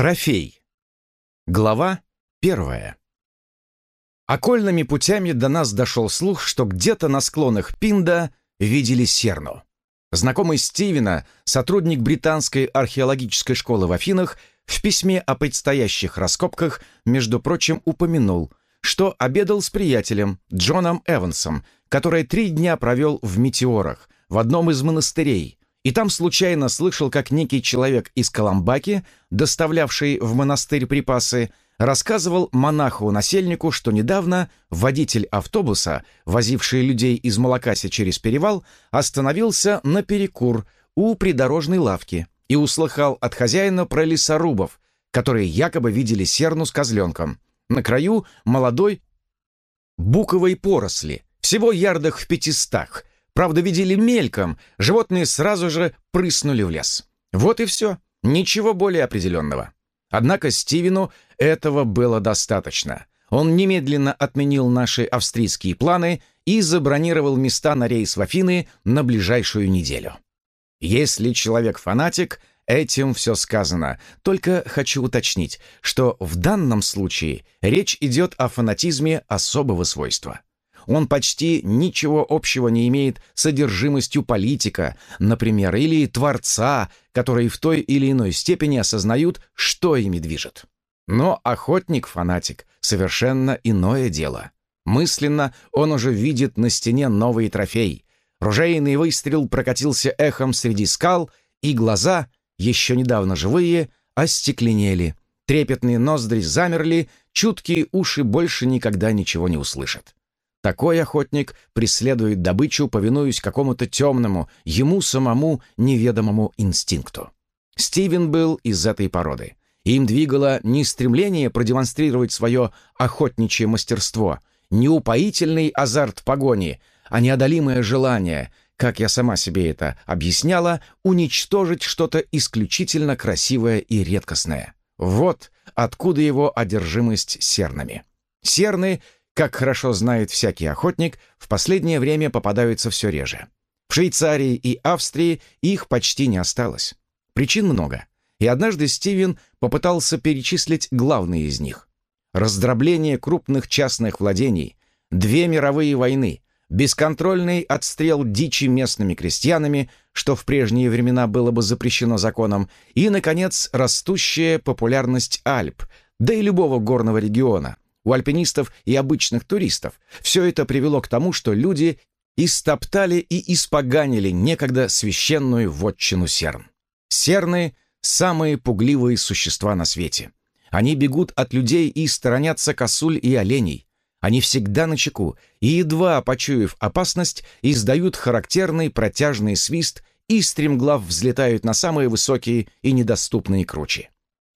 Трофей. Глава первая. Окольными путями до нас дошел слух, что где-то на склонах Пинда видели серну. Знакомый Стивена, сотрудник британской археологической школы в Афинах, в письме о предстоящих раскопках, между прочим, упомянул, что обедал с приятелем Джоном Эвансом, который три дня провел в Метеорах, в одном из монастырей, и там случайно слышал, как некий человек из Коломбаки, доставлявший в монастырь припасы, рассказывал монаху-насельнику, что недавно водитель автобуса, возивший людей из Малакаси через перевал, остановился на перекур у придорожной лавки и услыхал от хозяина про лесорубов, которые якобы видели серну с козленком. На краю молодой буковой поросли, всего ярдах в пятистах. Правда, видели мельком, животные сразу же прыснули в лес. Вот и все, ничего более определенного. Однако Стивену этого было достаточно. Он немедленно отменил наши австрийские планы и забронировал места на рейс в Афины на ближайшую неделю. Если человек фанатик, этим все сказано. Только хочу уточнить, что в данном случае речь идет о фанатизме особого свойства. Он почти ничего общего не имеет с содержимостью политика, например, или творца, которые в той или иной степени осознают, что ими движет. Но охотник-фанатик — совершенно иное дело. Мысленно он уже видит на стене новый трофей. Ружейный выстрел прокатился эхом среди скал, и глаза, еще недавно живые, остекленели. Трепетные ноздри замерли, чуткие уши больше никогда ничего не услышат. Такой охотник преследует добычу, повинуясь какому-то темному, ему самому неведомому инстинкту. Стивен был из этой породы. Им двигало не стремление продемонстрировать свое охотничье мастерство, не упоительный азарт погони, а неодолимое желание, как я сама себе это объясняла, уничтожить что-то исключительно красивое и редкостное. Вот откуда его одержимость сернами. Серны — как хорошо знает всякий охотник, в последнее время попадаются все реже. В Швейцарии и Австрии их почти не осталось. Причин много, и однажды Стивен попытался перечислить главные из них. Раздробление крупных частных владений, две мировые войны, бесконтрольный отстрел дичи местными крестьянами, что в прежние времена было бы запрещено законом, и, наконец, растущая популярность Альп, да и любого горного региона, у альпинистов и обычных туристов. Все это привело к тому, что люди истоптали и испоганили некогда священную вотчину серн. Серны — самые пугливые существа на свете. Они бегут от людей и сторонятся косуль и оленей. Они всегда на чеку и, едва почуяв опасность, издают характерный протяжный свист и стремглав взлетают на самые высокие и недоступные кручи.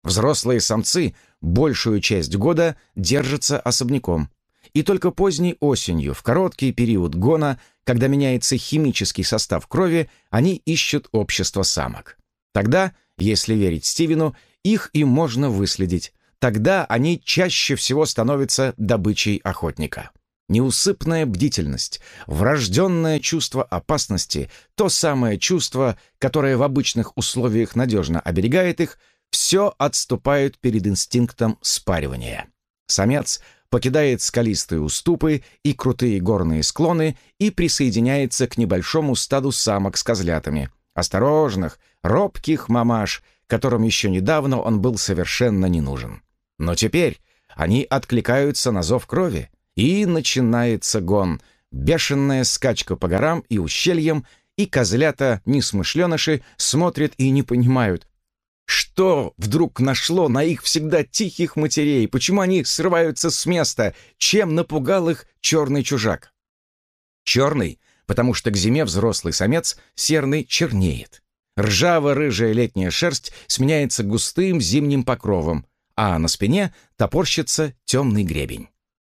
Взрослые самцы большую часть года держатся особняком. И только поздней осенью, в короткий период гона, когда меняется химический состав крови, они ищут общество самок. Тогда, если верить Стивену, их и можно выследить. Тогда они чаще всего становятся добычей охотника. Неусыпная бдительность, врожденное чувство опасности, то самое чувство, которое в обычных условиях надежно оберегает их – все отступают перед инстинктом спаривания. Самец покидает скалистые уступы и крутые горные склоны и присоединяется к небольшому стаду самок с козлятами, осторожных, робких мамаш, которым еще недавно он был совершенно не нужен. Но теперь они откликаются на зов крови, и начинается гон, бешеная скачка по горам и ущельям, и козлята-несмышленыши смотрят и не понимают, что вдруг нашло на их всегда тихих матерей? Почему они срываются с места? Чем напугал их черный чужак? Черный, потому что к зиме взрослый самец серный чернеет. Ржаво-рыжая летняя шерсть сменяется густым зимним покровом, а на спине топорщится темный гребень.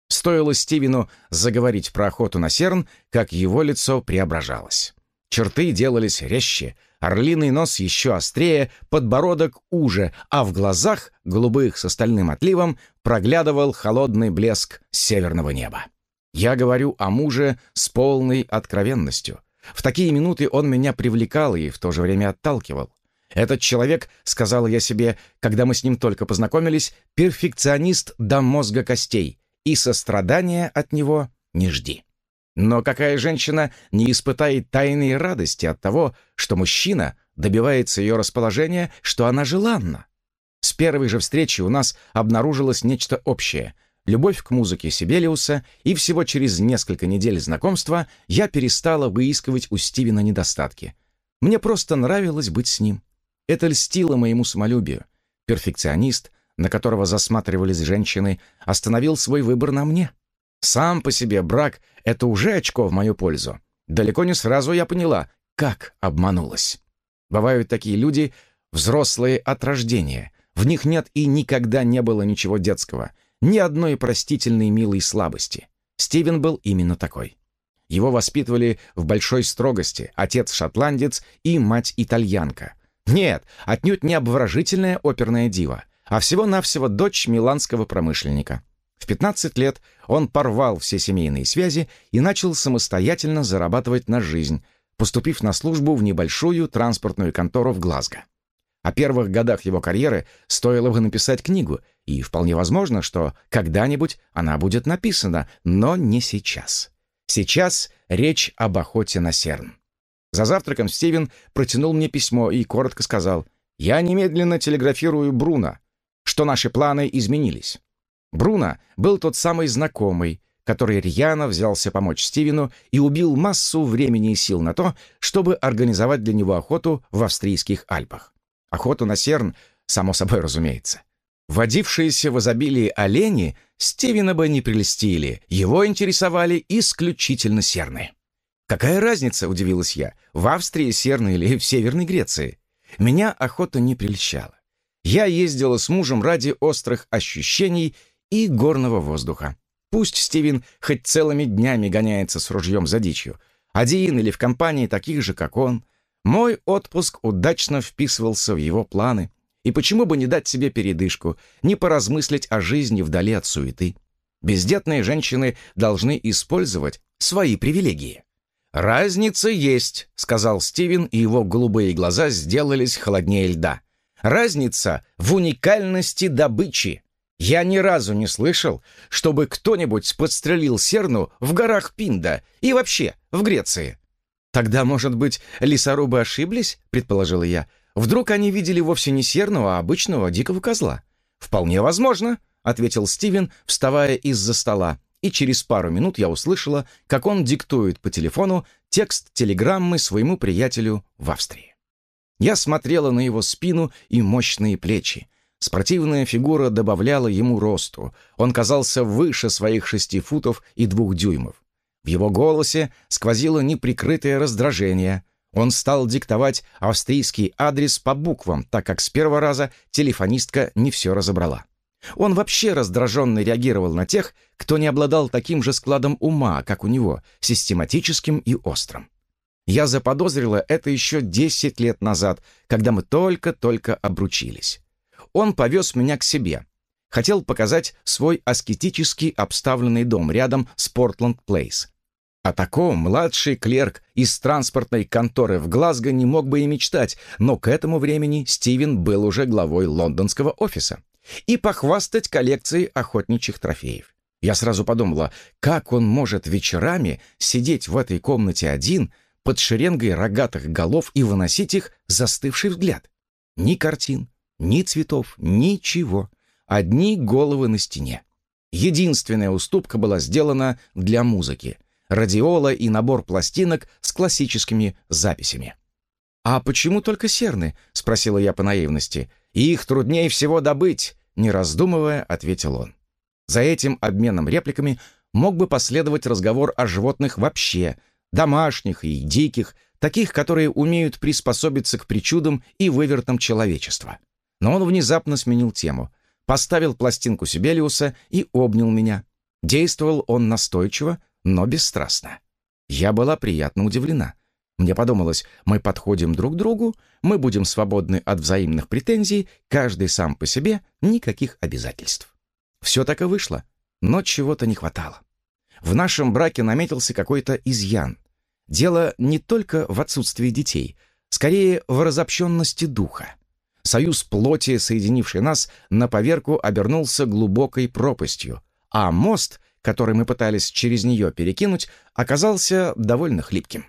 Стоило Стивену заговорить про охоту на серн, как его лицо преображалось. Черты делались резче, Орлиный нос еще острее, подбородок уже, а в глазах, голубых с остальным отливом, проглядывал холодный блеск северного неба. Я говорю о муже с полной откровенностью. В такие минуты он меня привлекал и в то же время отталкивал. Этот человек, сказала я себе, когда мы с ним только познакомились, перфекционист до мозга костей, и сострадания от него не жди. Но какая женщина не испытает тайной радости от того, что мужчина добивается ее расположения, что она желанна? С первой же встречи у нас обнаружилось нечто общее — любовь к музыке Сибелиуса, и всего через несколько недель знакомства я перестала выискивать у Стивена недостатки. Мне просто нравилось быть с ним. Это льстило моему самолюбию. Перфекционист, на которого засматривались женщины, остановил свой выбор на мне. Сам по себе брак — это уже очко в мою пользу. Далеко не сразу я поняла, как обманулась. Бывают такие люди, взрослые от рождения. В них нет и никогда не было ничего детского, ни одной простительной милой слабости. Стивен был именно такой. Его воспитывали в большой строгости, отец шотландец и мать итальянка. Нет, отнюдь не обворожительная оперная дива, а всего-навсего дочь миланского промышленника. В 15 лет он порвал все семейные связи и начал самостоятельно зарабатывать на жизнь, поступив на службу в небольшую транспортную контору в Глазго. О первых годах его карьеры стоило бы написать книгу, и вполне возможно, что когда-нибудь она будет написана, но не сейчас. Сейчас речь об охоте на серн. За завтраком Стивен протянул мне письмо и коротко сказал, «Я немедленно телеграфирую Бруно, что наши планы изменились». Бруно был тот самый знакомый, который рьяно взялся помочь Стивену и убил массу времени и сил на то, чтобы организовать для него охоту в австрийских Альпах. Охоту на серн, само собой разумеется. Водившиеся в изобилии олени Стивена бы не прелестили, его интересовали исключительно серны. «Какая разница?» — удивилась я. «В Австрии серны или в Северной Греции?» Меня охота не прельщала. Я ездила с мужем ради острых ощущений и горного воздуха. Пусть Стивен хоть целыми днями гоняется с ружьем за дичью, один или в компании таких же, как он. Мой отпуск удачно вписывался в его планы. И почему бы не дать себе передышку, не поразмыслить о жизни вдали от суеты? Бездетные женщины должны использовать свои привилегии. «Разница есть», — сказал Стивен, и его голубые глаза сделались холоднее льда. «Разница в уникальности добычи. Я ни разу не слышал, чтобы кто-нибудь подстрелил серну в горах Пинда и вообще в Греции. Тогда, может быть, лесорубы ошиблись, предположила я. Вдруг они видели вовсе не серну, а обычного дикого козла. Вполне возможно, ответил Стивен, вставая из-за стола. И через пару минут я услышала, как он диктует по телефону текст телеграммы своему приятелю в Австрии. Я смотрела на его спину и мощные плечи, Спортивная фигура добавляла ему росту. Он казался выше своих шести футов и двух дюймов. В его голосе сквозило неприкрытое раздражение. Он стал диктовать австрийский адрес по буквам, так как с первого раза телефонистка не все разобрала. Он вообще раздраженно реагировал на тех, кто не обладал таким же складом ума, как у него, систематическим и острым. Я заподозрила это еще 10 лет назад, когда мы только-только обручились он повез меня к себе. Хотел показать свой аскетически обставленный дом рядом с Портленд-Плейс. О таком младший клерк из транспортной конторы в Глазго не мог бы и мечтать, но к этому времени Стивен был уже главой лондонского офиса. И похвастать коллекцией охотничьих трофеев. Я сразу подумала, как он может вечерами сидеть в этой комнате один, под шеренгой рогатых голов и выносить их застывший взгляд. Ни картин, ни цветов, ничего. Одни головы на стене. Единственная уступка была сделана для музыки. Радиола и набор пластинок с классическими записями. «А почему только серны?» — спросила я по наивности. «Их труднее всего добыть», — не раздумывая, ответил он. За этим обменом репликами мог бы последовать разговор о животных вообще, домашних и диких, таких, которые умеют приспособиться к причудам и вывертам человечества. Но он внезапно сменил тему, поставил пластинку Сибелиуса и обнял меня. Действовал он настойчиво, но бесстрастно. Я была приятно удивлена. Мне подумалось, мы подходим друг к другу, мы будем свободны от взаимных претензий, каждый сам по себе, никаких обязательств. Все так и вышло, но чего-то не хватало. В нашем браке наметился какой-то изъян. Дело не только в отсутствии детей — скорее в разобщенности духа. Союз плоти, соединивший нас, на поверку обернулся глубокой пропастью, а мост, который мы пытались через нее перекинуть, оказался довольно хлипким.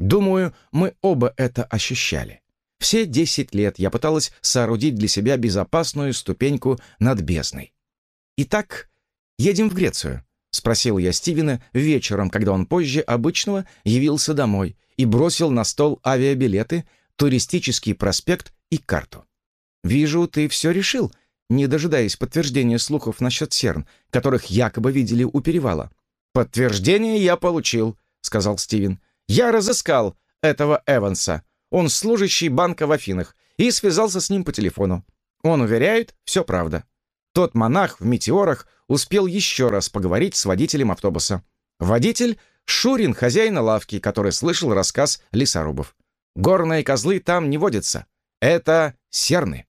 Думаю, мы оба это ощущали. Все десять лет я пыталась соорудить для себя безопасную ступеньку над бездной. Итак, едем в Грецию, спросил я Стивена вечером, когда он позже обычного явился домой и бросил на стол авиабилеты, туристический проспект и карту. «Вижу, ты все решил», не дожидаясь подтверждения слухов насчет серн, которых якобы видели у перевала. «Подтверждение я получил», — сказал Стивен. «Я разыскал этого Эванса. Он служащий банка в Афинах, и связался с ним по телефону. Он уверяет, все правда. Тот монах в «Метеорах» успел еще раз поговорить с водителем автобуса. Водитель — Шурин, хозяина лавки, который слышал рассказ лесорубов. Горные козлы там не водятся. Это серны.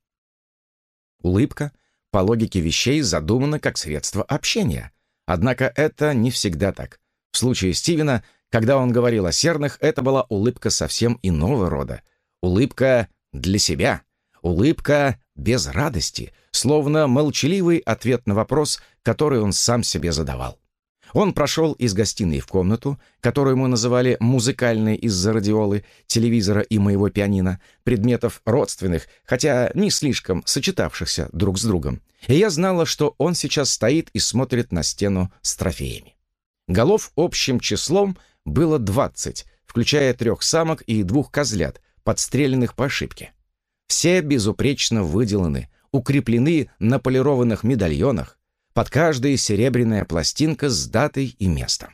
Улыбка, по логике вещей, задумана как средство общения. Однако это не всегда так. В случае Стивена, когда он говорил о серных, это была улыбка совсем иного рода. Улыбка для себя. Улыбка без радости, словно молчаливый ответ на вопрос, который он сам себе задавал. Он прошел из гостиной в комнату, которую мы называли музыкальной из-за радиолы, телевизора и моего пианино, предметов родственных, хотя не слишком сочетавшихся друг с другом. И я знала, что он сейчас стоит и смотрит на стену с трофеями. Голов общим числом было двадцать, включая трех самок и двух козлят, подстреленных по ошибке. Все безупречно выделаны, укреплены на полированных медальонах, под каждой серебряная пластинка с датой и местом.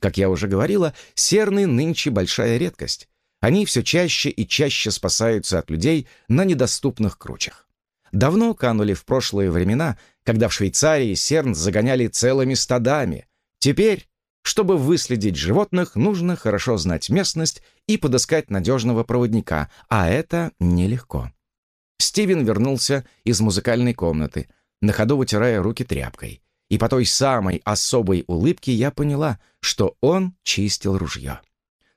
Как я уже говорила, серны нынче большая редкость. Они все чаще и чаще спасаются от людей на недоступных кручах. Давно канули в прошлые времена, когда в Швейцарии серн загоняли целыми стадами. Теперь, чтобы выследить животных, нужно хорошо знать местность и подыскать надежного проводника, а это нелегко. Стивен вернулся из музыкальной комнаты, на ходу вытирая руки тряпкой. И по той самой особой улыбке я поняла, что он чистил ружье.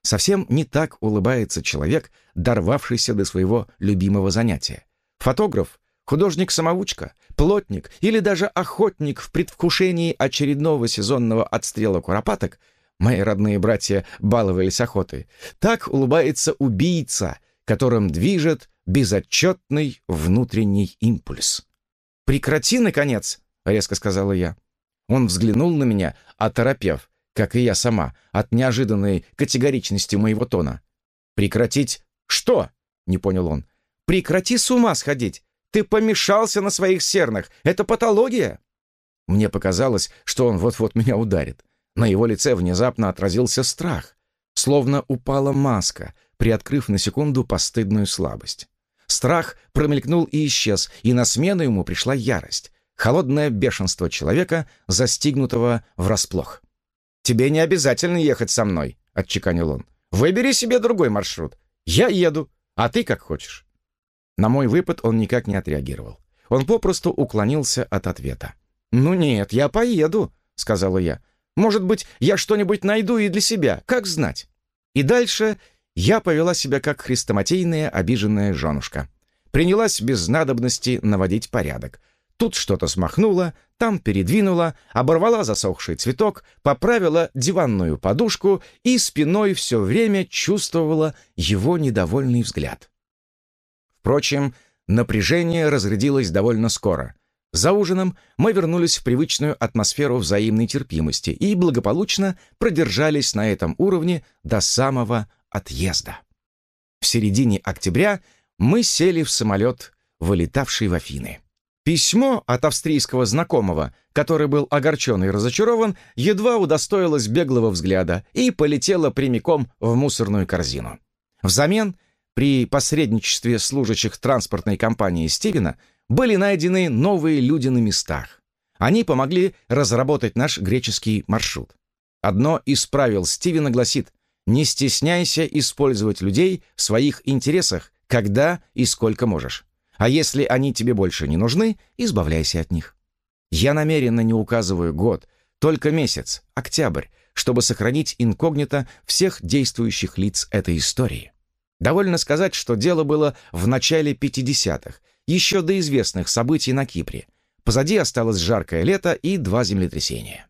Совсем не так улыбается человек, дорвавшийся до своего любимого занятия. Фотограф, художник-самоучка, плотник или даже охотник в предвкушении очередного сезонного отстрела куропаток Мои родные братья баловались охотой. Так улыбается убийца, которым движет безотчетный внутренний импульс. «Прекрати, наконец!» — резко сказала я. Он взглянул на меня, оторопев, как и я сама, от неожиданной категоричности моего тона. «Прекратить что?» — не понял он. «Прекрати с ума сходить! Ты помешался на своих сернах! Это патология!» Мне показалось, что он вот-вот меня ударит. На его лице внезапно отразился страх, словно упала маска, приоткрыв на секунду постыдную слабость. Страх промелькнул и исчез, и на смену ему пришла ярость, холодное бешенство человека, застигнутого врасплох. «Тебе не обязательно ехать со мной», — отчеканил он. «Выбери себе другой маршрут. Я еду, а ты как хочешь». На мой выпад он никак не отреагировал. Он попросту уклонился от ответа. «Ну нет, я поеду», — сказала я. «Может быть, я что-нибудь найду и для себя, как знать». И дальше я повела себя как хрестоматийная обиженная женушка. Принялась без надобности наводить порядок. Тут что-то смахнула, там передвинула, оборвала засохший цветок, поправила диванную подушку и спиной все время чувствовала его недовольный взгляд. Впрочем, напряжение разрядилось довольно скоро. За ужином мы вернулись в привычную атмосферу взаимной терпимости и благополучно продержались на этом уровне до самого отъезда. В середине октября мы сели в самолет, вылетавший в Афины. Письмо от австрийского знакомого, который был огорчен и разочарован, едва удостоилось беглого взгляда и полетело прямиком в мусорную корзину. Взамен, при посредничестве служащих транспортной компании Стивена, были найдены новые люди на местах. Они помогли разработать наш греческий маршрут. Одно из правил Стивена гласит не стесняйся использовать людей в своих интересах, когда и сколько можешь. А если они тебе больше не нужны, избавляйся от них. Я намеренно не указываю год, только месяц, октябрь, чтобы сохранить инкогнито всех действующих лиц этой истории. Довольно сказать, что дело было в начале 50-х, еще до известных событий на Кипре. Позади осталось жаркое лето и два землетрясения.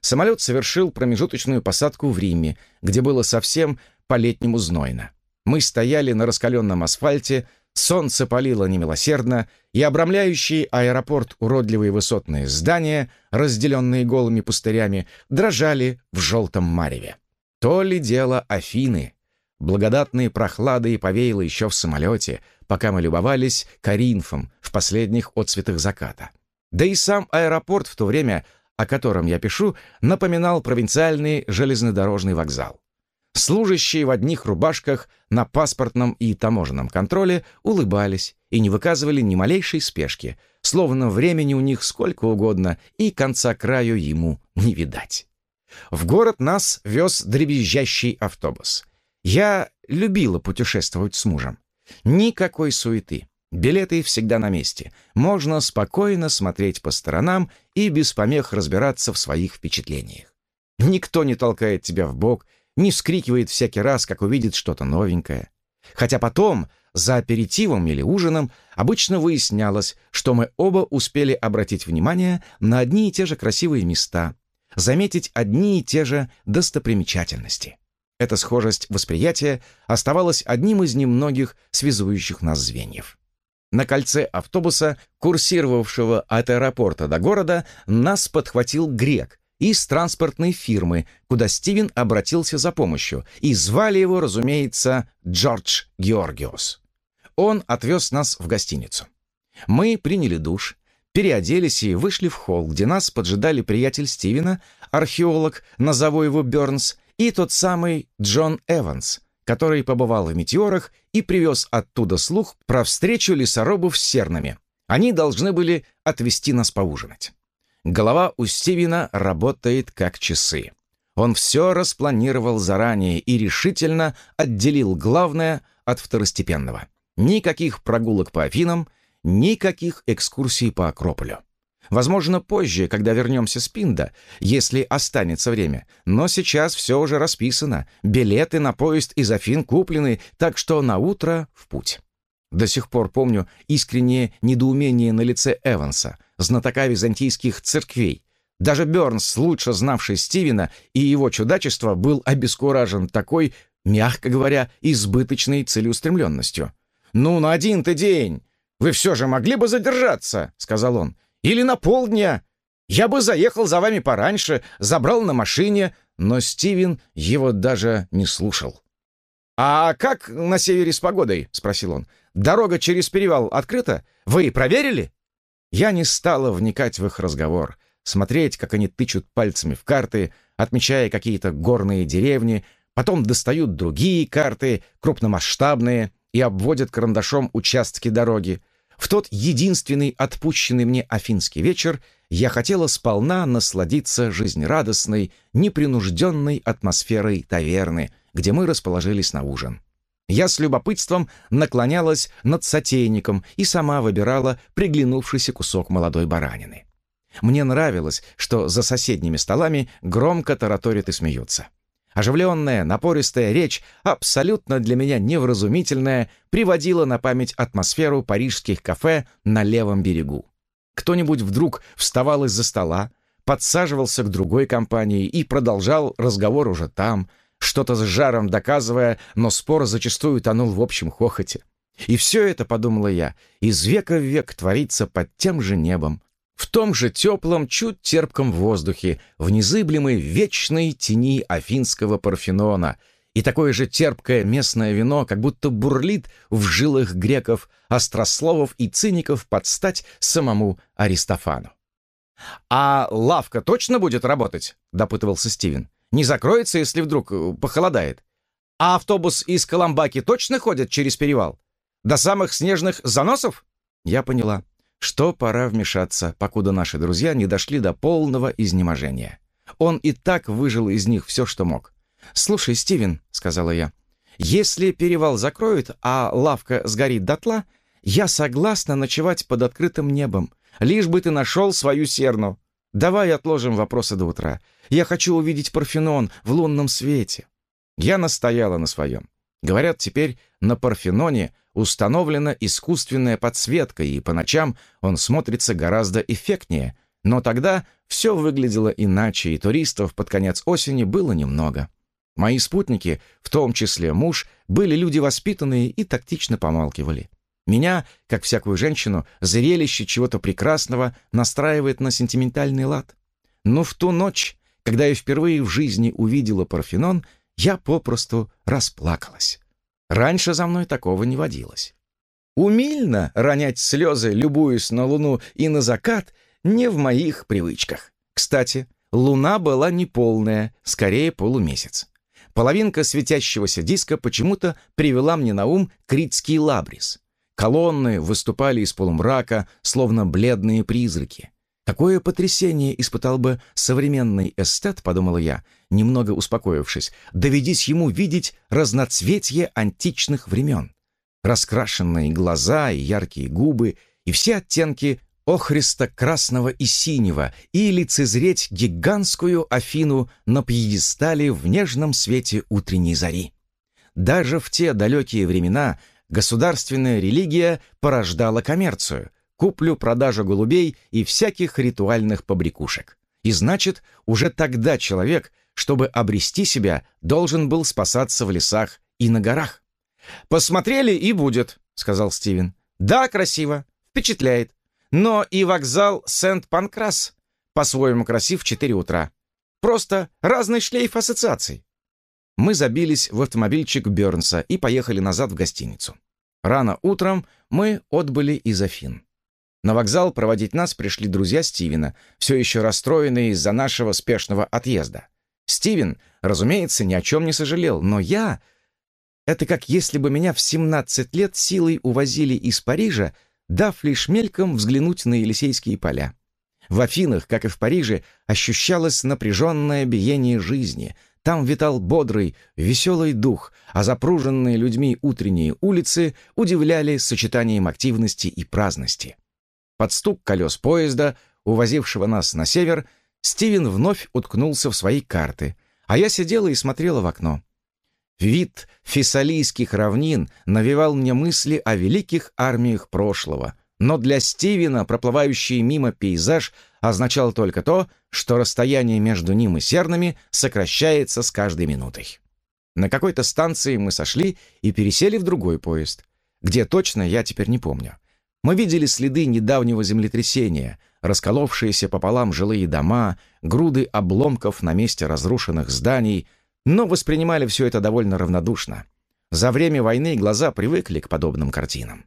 Самолет совершил промежуточную посадку в Риме, где было совсем по-летнему знойно. Мы стояли на раскаленном асфальте, солнце палило немилосердно, и обрамляющие аэропорт уродливые высотные здания, разделенные голыми пустырями, дрожали в желтом мареве. То ли дело Афины. Благодатные прохлады и повеяло еще в самолете, пока мы любовались Каринфом в последних отцветах заката. Да и сам аэропорт в то время, о котором я пишу, напоминал провинциальный железнодорожный вокзал. Служащие в одних рубашках на паспортном и таможенном контроле улыбались и не выказывали ни малейшей спешки, словно времени у них сколько угодно и конца краю ему не видать. В город нас вез дребезжащий автобус. Я любила путешествовать с мужем. Никакой суеты. Билеты всегда на месте. Можно спокойно смотреть по сторонам и без помех разбираться в своих впечатлениях. Никто не толкает тебя в бок, не вскрикивает всякий раз, как увидит что-то новенькое. Хотя потом, за аперитивом или ужином, обычно выяснялось, что мы оба успели обратить внимание на одни и те же красивые места, заметить одни и те же достопримечательности. Эта схожесть восприятия оставалась одним из немногих связующих нас звеньев. На кольце автобуса, курсировавшего от аэропорта до города, нас подхватил грек из транспортной фирмы, куда Стивен обратился за помощью, и звали его, разумеется, Джордж Георгиос. Он отвез нас в гостиницу. Мы приняли душ, переоделись и вышли в холл, где нас поджидали приятель Стивена, археолог, назову его Бернс, и тот самый Джон Эванс, который побывал в «Метеорах» и привез оттуда слух про встречу лесорубов с сернами. Они должны были отвезти нас поужинать. Голова у Стивена работает как часы. Он все распланировал заранее и решительно отделил главное от второстепенного. Никаких прогулок по Афинам, никаких экскурсий по Акрополю. Возможно, позже, когда вернемся с Пинда, если останется время. Но сейчас все уже расписано. Билеты на поезд из Афин куплены, так что на утро в путь. До сих пор помню искреннее недоумение на лице Эванса, знатока византийских церквей. Даже Бернс, лучше знавший Стивена и его чудачество, был обескуражен такой, мягко говоря, избыточной целеустремленностью. «Ну, на один-то день! Вы все же могли бы задержаться!» — сказал он. «Или на полдня! Я бы заехал за вами пораньше, забрал на машине!» Но Стивен его даже не слушал. «А как на севере с погодой?» — спросил он. «Дорога через перевал открыта? Вы проверили?» Я не стала вникать в их разговор, смотреть, как они тычут пальцами в карты, отмечая какие-то горные деревни, потом достают другие карты, крупномасштабные, и обводят карандашом участки дороги. В тот единственный отпущенный мне афинский вечер я хотела сполна насладиться жизнерадостной, непринужденной атмосферой таверны, где мы расположились на ужин. Я с любопытством наклонялась над сотейником и сама выбирала приглянувшийся кусок молодой баранины. Мне нравилось, что за соседними столами громко тараторят и смеются. Оживленная, напористая речь, абсолютно для меня невразумительная, приводила на память атмосферу парижских кафе на левом берегу. Кто-нибудь вдруг вставал из-за стола, подсаживался к другой компании и продолжал разговор уже там, что-то с жаром доказывая, но спор зачастую тонул в общем хохоте. И все это, подумала я, из века в век творится под тем же небом, в том же теплом, чуть терпком воздухе, в незыблемой вечной тени афинского Парфенона, и такое же терпкое местное вино как будто бурлит в жилах греков, острословов и циников под стать самому Аристофану. «А лавка точно будет работать?» — допытывался Стивен. «Не закроется, если вдруг э, похолодает? А автобус из Коломбаки точно ходит через перевал? До самых снежных заносов?» Я поняла что пора вмешаться, покуда наши друзья не дошли до полного изнеможения. Он и так выжил из них все, что мог. «Слушай, Стивен», — сказала я, — «если перевал закроют, а лавка сгорит дотла, я согласна ночевать под открытым небом, лишь бы ты нашел свою серну. Давай отложим вопросы до утра. Я хочу увидеть Парфенон в лунном свете». Я настояла на своем. Говорят, теперь на Парфеноне установлена искусственная подсветка, и по ночам он смотрится гораздо эффектнее. Но тогда все выглядело иначе, и туристов под конец осени было немного. Мои спутники, в том числе муж, были люди воспитанные и тактично помалкивали. Меня, как всякую женщину, зрелище чего-то прекрасного настраивает на сентиментальный лад. Но в ту ночь, когда я впервые в жизни увидела Парфенон, я попросту расплакалась. Раньше за мной такого не водилось. Умильно ронять слезы, любуясь на луну и на закат, не в моих привычках. Кстати, луна была не полная, скорее полумесяц. Половинка светящегося диска почему-то привела мне на ум критский лабрис. Колонны выступали из полумрака, словно бледные призраки. Какое потрясение испытал бы современный эстет, подумала я, немного успокоившись, доведись ему видеть разноцветье античных времен. Раскрашенные глаза и яркие губы, и все оттенки охриста красного и синего, и лицезреть гигантскую Афину на пьедестале в нежном свете утренней зари. Даже в те далекие времена государственная религия порождала коммерцию — куплю-продажу голубей и всяких ритуальных побрякушек. И значит, уже тогда человек, чтобы обрести себя, должен был спасаться в лесах и на горах. «Посмотрели и будет», — сказал Стивен. «Да, красиво, впечатляет. Но и вокзал Сент-Панкрас по-своему красив в 4 утра. Просто разный шлейф ассоциаций». Мы забились в автомобильчик Бернса и поехали назад в гостиницу. Рано утром мы отбыли из Афин. На вокзал проводить нас пришли друзья Стивена, все еще расстроенные из-за нашего спешного отъезда. Стивен, разумеется, ни о чем не сожалел, но я... Это как если бы меня в 17 лет силой увозили из Парижа, дав лишь мельком взглянуть на Елисейские поля. В Афинах, как и в Париже, ощущалось напряженное биение жизни. Там витал бодрый, веселый дух, а запруженные людьми утренние улицы удивляли сочетанием активности и праздности. Под стук колес поезда, увозившего нас на север, Стивен вновь уткнулся в свои карты, а я сидела и смотрела в окно. Вид фессалийских равнин навевал мне мысли о великих армиях прошлого, но для Стивена проплывающий мимо пейзаж означал только то, что расстояние между ним и Сернами сокращается с каждой минутой. На какой-то станции мы сошли и пересели в другой поезд. Где точно, я теперь не помню. Мы видели следы недавнего землетрясения, расколовшиеся пополам жилые дома, груды обломков на месте разрушенных зданий, но воспринимали все это довольно равнодушно. За время войны глаза привыкли к подобным картинам.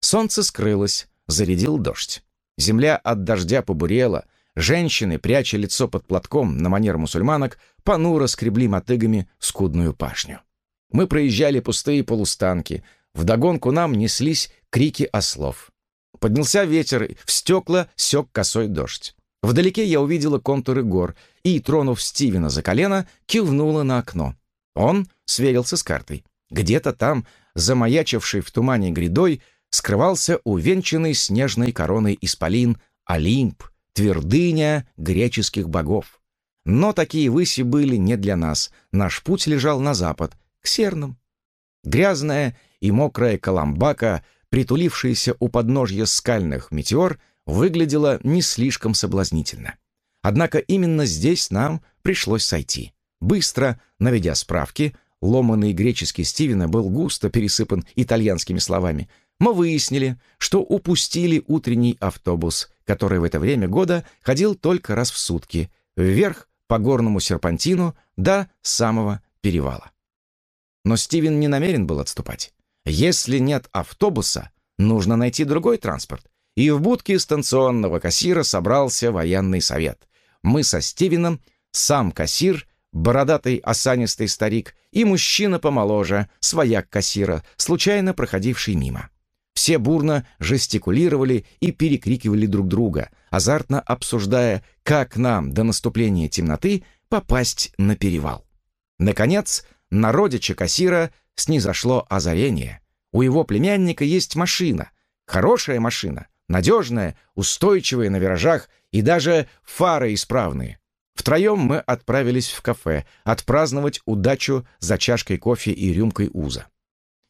Солнце скрылось, зарядил дождь. Земля от дождя побурела, женщины, пряча лицо под платком на манер мусульманок, понуро скребли мотыгами скудную пашню. Мы проезжали пустые полустанки, вдогонку нам неслись крики ослов. Поднялся ветер, в стекла сек косой дождь. Вдалеке я увидела контуры гор и, тронув Стивена за колено, кивнула на окно. Он сверился с картой. Где-то там, замаячивший в тумане грядой, скрывался увенчанный снежной короной исполин Олимп, твердыня греческих богов. Но такие выси были не для нас. Наш путь лежал на запад, к Сернам. Грязная и мокрая Каламбака притулившаяся у подножья скальных метеор, выглядела не слишком соблазнительно. Однако именно здесь нам пришлось сойти. Быстро, наведя справки, ломанный греческий Стивена был густо пересыпан итальянскими словами, мы выяснили, что упустили утренний автобус, который в это время года ходил только раз в сутки, вверх по горному серпантину до самого перевала. Но Стивен не намерен был отступать. Если нет автобуса, нужно найти другой транспорт. И в будке станционного кассира собрался военный совет. Мы со Стивеном, сам кассир, бородатый осанистый старик и мужчина помоложе, свояк кассира, случайно проходивший мимо. Все бурно жестикулировали и перекрикивали друг друга, азартно обсуждая, как нам до наступления темноты попасть на перевал. Наконец, на родича кассира снизошло озарение. У его племянника есть машина, хорошая машина, надежная, устойчивая на виражах и даже фары исправные. Втроем мы отправились в кафе отпраздновать удачу за чашкой кофе и рюмкой уза.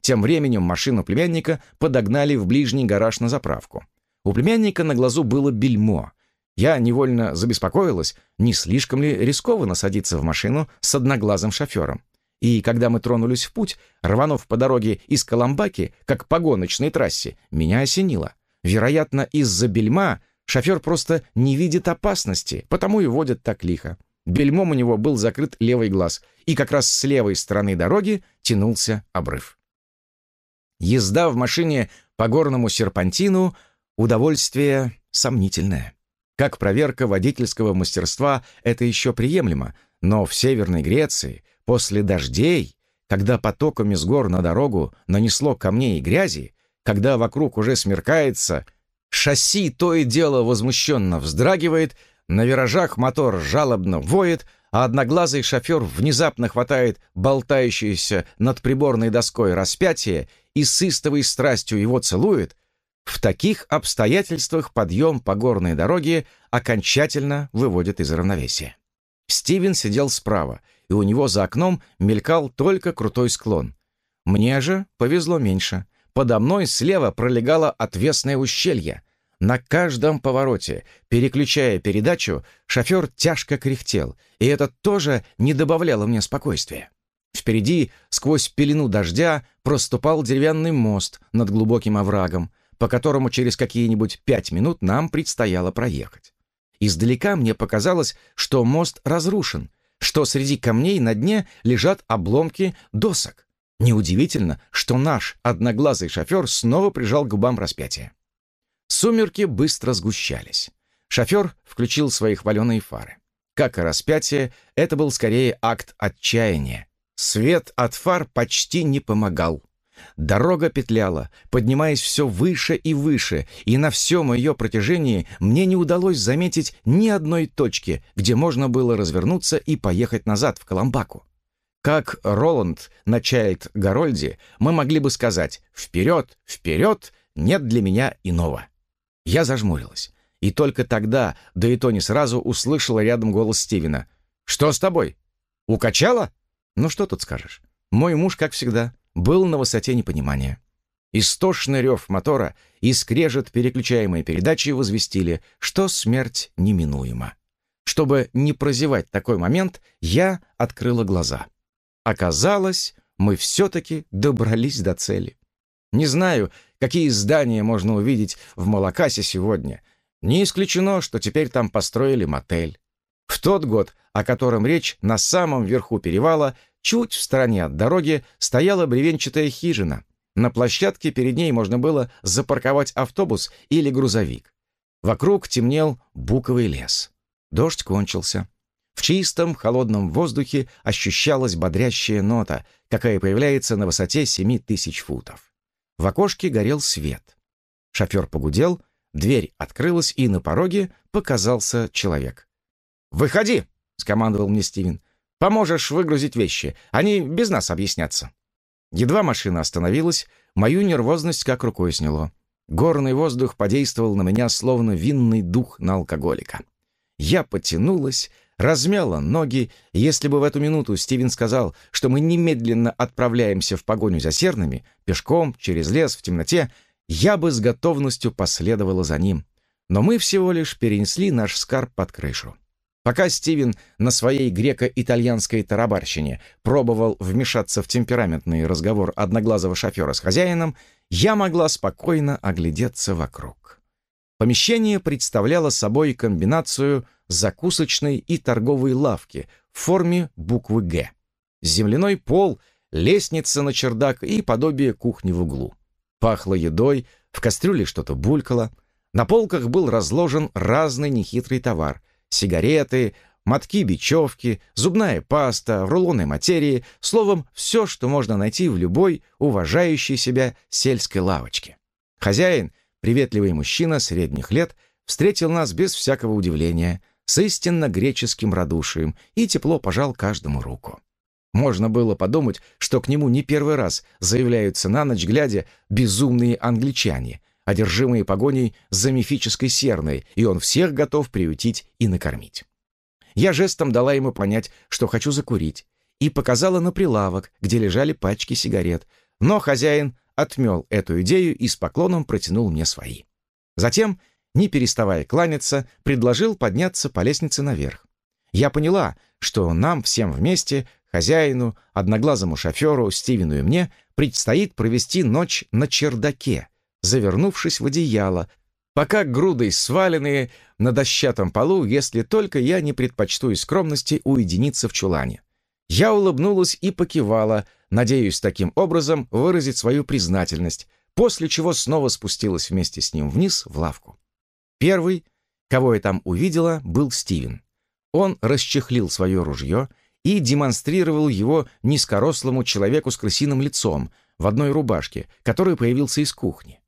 Тем временем машину племянника подогнали в ближний гараж на заправку. У племянника на глазу было бельмо. Я невольно забеспокоилась, не слишком ли рискованно садиться в машину с одноглазым шофером. И когда мы тронулись в путь, рванув по дороге из Коломбаки, как по гоночной трассе, меня осенило. Вероятно, из-за бельма шофер просто не видит опасности, потому и водит так лихо. Бельмом у него был закрыт левый глаз, и как раз с левой стороны дороги тянулся обрыв. Езда в машине по горному серпантину — удовольствие сомнительное. Как проверка водительского мастерства это еще приемлемо, но в Северной Греции после дождей, когда потоками с гор на дорогу нанесло камней и грязи, когда вокруг уже смеркается, шасси то и дело возмущенно вздрагивает, на виражах мотор жалобно воет, а одноглазый шофер внезапно хватает болтающееся над приборной доской распятие и с истовой страстью его целует, в таких обстоятельствах подъем по горной дороге окончательно выводит из равновесия. Стивен сидел справа, и у него за окном мелькал только крутой склон. Мне же повезло меньше. Подо мной слева пролегало отвесное ущелье. На каждом повороте, переключая передачу, шофер тяжко кряхтел, и это тоже не добавляло мне спокойствия. Впереди, сквозь пелену дождя, проступал деревянный мост над глубоким оврагом, по которому через какие-нибудь пять минут нам предстояло проехать. Издалека мне показалось, что мост разрушен, что среди камней на дне лежат обломки досок. Неудивительно, что наш одноглазый шофер снова прижал губам распятие. Сумерки быстро сгущались. Шофер включил свои хваленые фары. Как и распятие, это был скорее акт отчаяния. Свет от фар почти не помогал. Дорога петляла, поднимаясь все выше и выше, и на всем ее протяжении мне не удалось заметить ни одной точки, где можно было развернуться и поехать назад в Коломбаку. Как Роланд на Чайльд Гарольде, мы могли бы сказать «Вперед, вперед, нет для меня иного». Я зажмурилась, и только тогда, да и то не сразу, услышала рядом голос Стивена. «Что с тобой? Укачала?» «Ну что тут скажешь? Мой муж, как всегда, был на высоте непонимания. Истошный рев мотора и скрежет переключаемой передачи возвестили, что смерть неминуема. Чтобы не прозевать такой момент, я открыла глаза. Оказалось, мы все-таки добрались до цели. Не знаю, какие здания можно увидеть в Малакасе сегодня. Не исключено, что теперь там построили мотель. В тот год, о котором речь, на самом верху перевала Чуть в стороне от дороги стояла бревенчатая хижина. На площадке перед ней можно было запарковать автобус или грузовик. Вокруг темнел буковый лес. Дождь кончился. В чистом, холодном воздухе ощущалась бодрящая нота, какая появляется на высоте 7 тысяч футов. В окошке горел свет. Шофер погудел, дверь открылась, и на пороге показался человек. «Выходи!» — скомандовал мне Стивен. Поможешь выгрузить вещи. Они без нас объяснятся». Едва машина остановилась, мою нервозность как рукой сняло. Горный воздух подействовал на меня, словно винный дух на алкоголика. Я потянулась, размяла ноги. Если бы в эту минуту Стивен сказал, что мы немедленно отправляемся в погоню за сернами, пешком, через лес, в темноте, я бы с готовностью последовала за ним. Но мы всего лишь перенесли наш скарб под крышу. Пока Стивен на своей греко-итальянской тарабарщине пробовал вмешаться в темпераментный разговор одноглазого шофера с хозяином, я могла спокойно оглядеться вокруг. Помещение представляло собой комбинацию закусочной и торговой лавки в форме буквы «Г». Земляной пол, лестница на чердак и подобие кухни в углу. Пахло едой, в кастрюле что-то булькало. На полках был разложен разный нехитрый товар — сигареты, мотки бечевки, зубная паста, рулоны материи, словом, все, что можно найти в любой уважающей себя сельской лавочке. Хозяин, приветливый мужчина средних лет, встретил нас без всякого удивления, с истинно греческим радушием и тепло пожал каждому руку. Можно было подумать, что к нему не первый раз заявляются на ночь глядя безумные англичане — одержимые погоней за мифической серной, и он всех готов приютить и накормить. Я жестом дала ему понять, что хочу закурить, и показала на прилавок, где лежали пачки сигарет, но хозяин отмел эту идею и с поклоном протянул мне свои. Затем, не переставая кланяться, предложил подняться по лестнице наверх. Я поняла, что нам всем вместе, хозяину, одноглазому шоферу, Стивену и мне, предстоит провести ночь на чердаке, завернувшись в одеяло, пока грудой сваленные на дощатом полу, если только я не предпочту из скромности уединиться в чулане. Я улыбнулась и покивала, надеюсь таким образом выразить свою признательность, после чего снова спустилась вместе с ним вниз в лавку. Первый, кого я там увидела, был Стивен. Он расчехлил свое ружье и демонстрировал его низкорослому человеку с крысиным лицом в одной рубашке, который появился из кухни.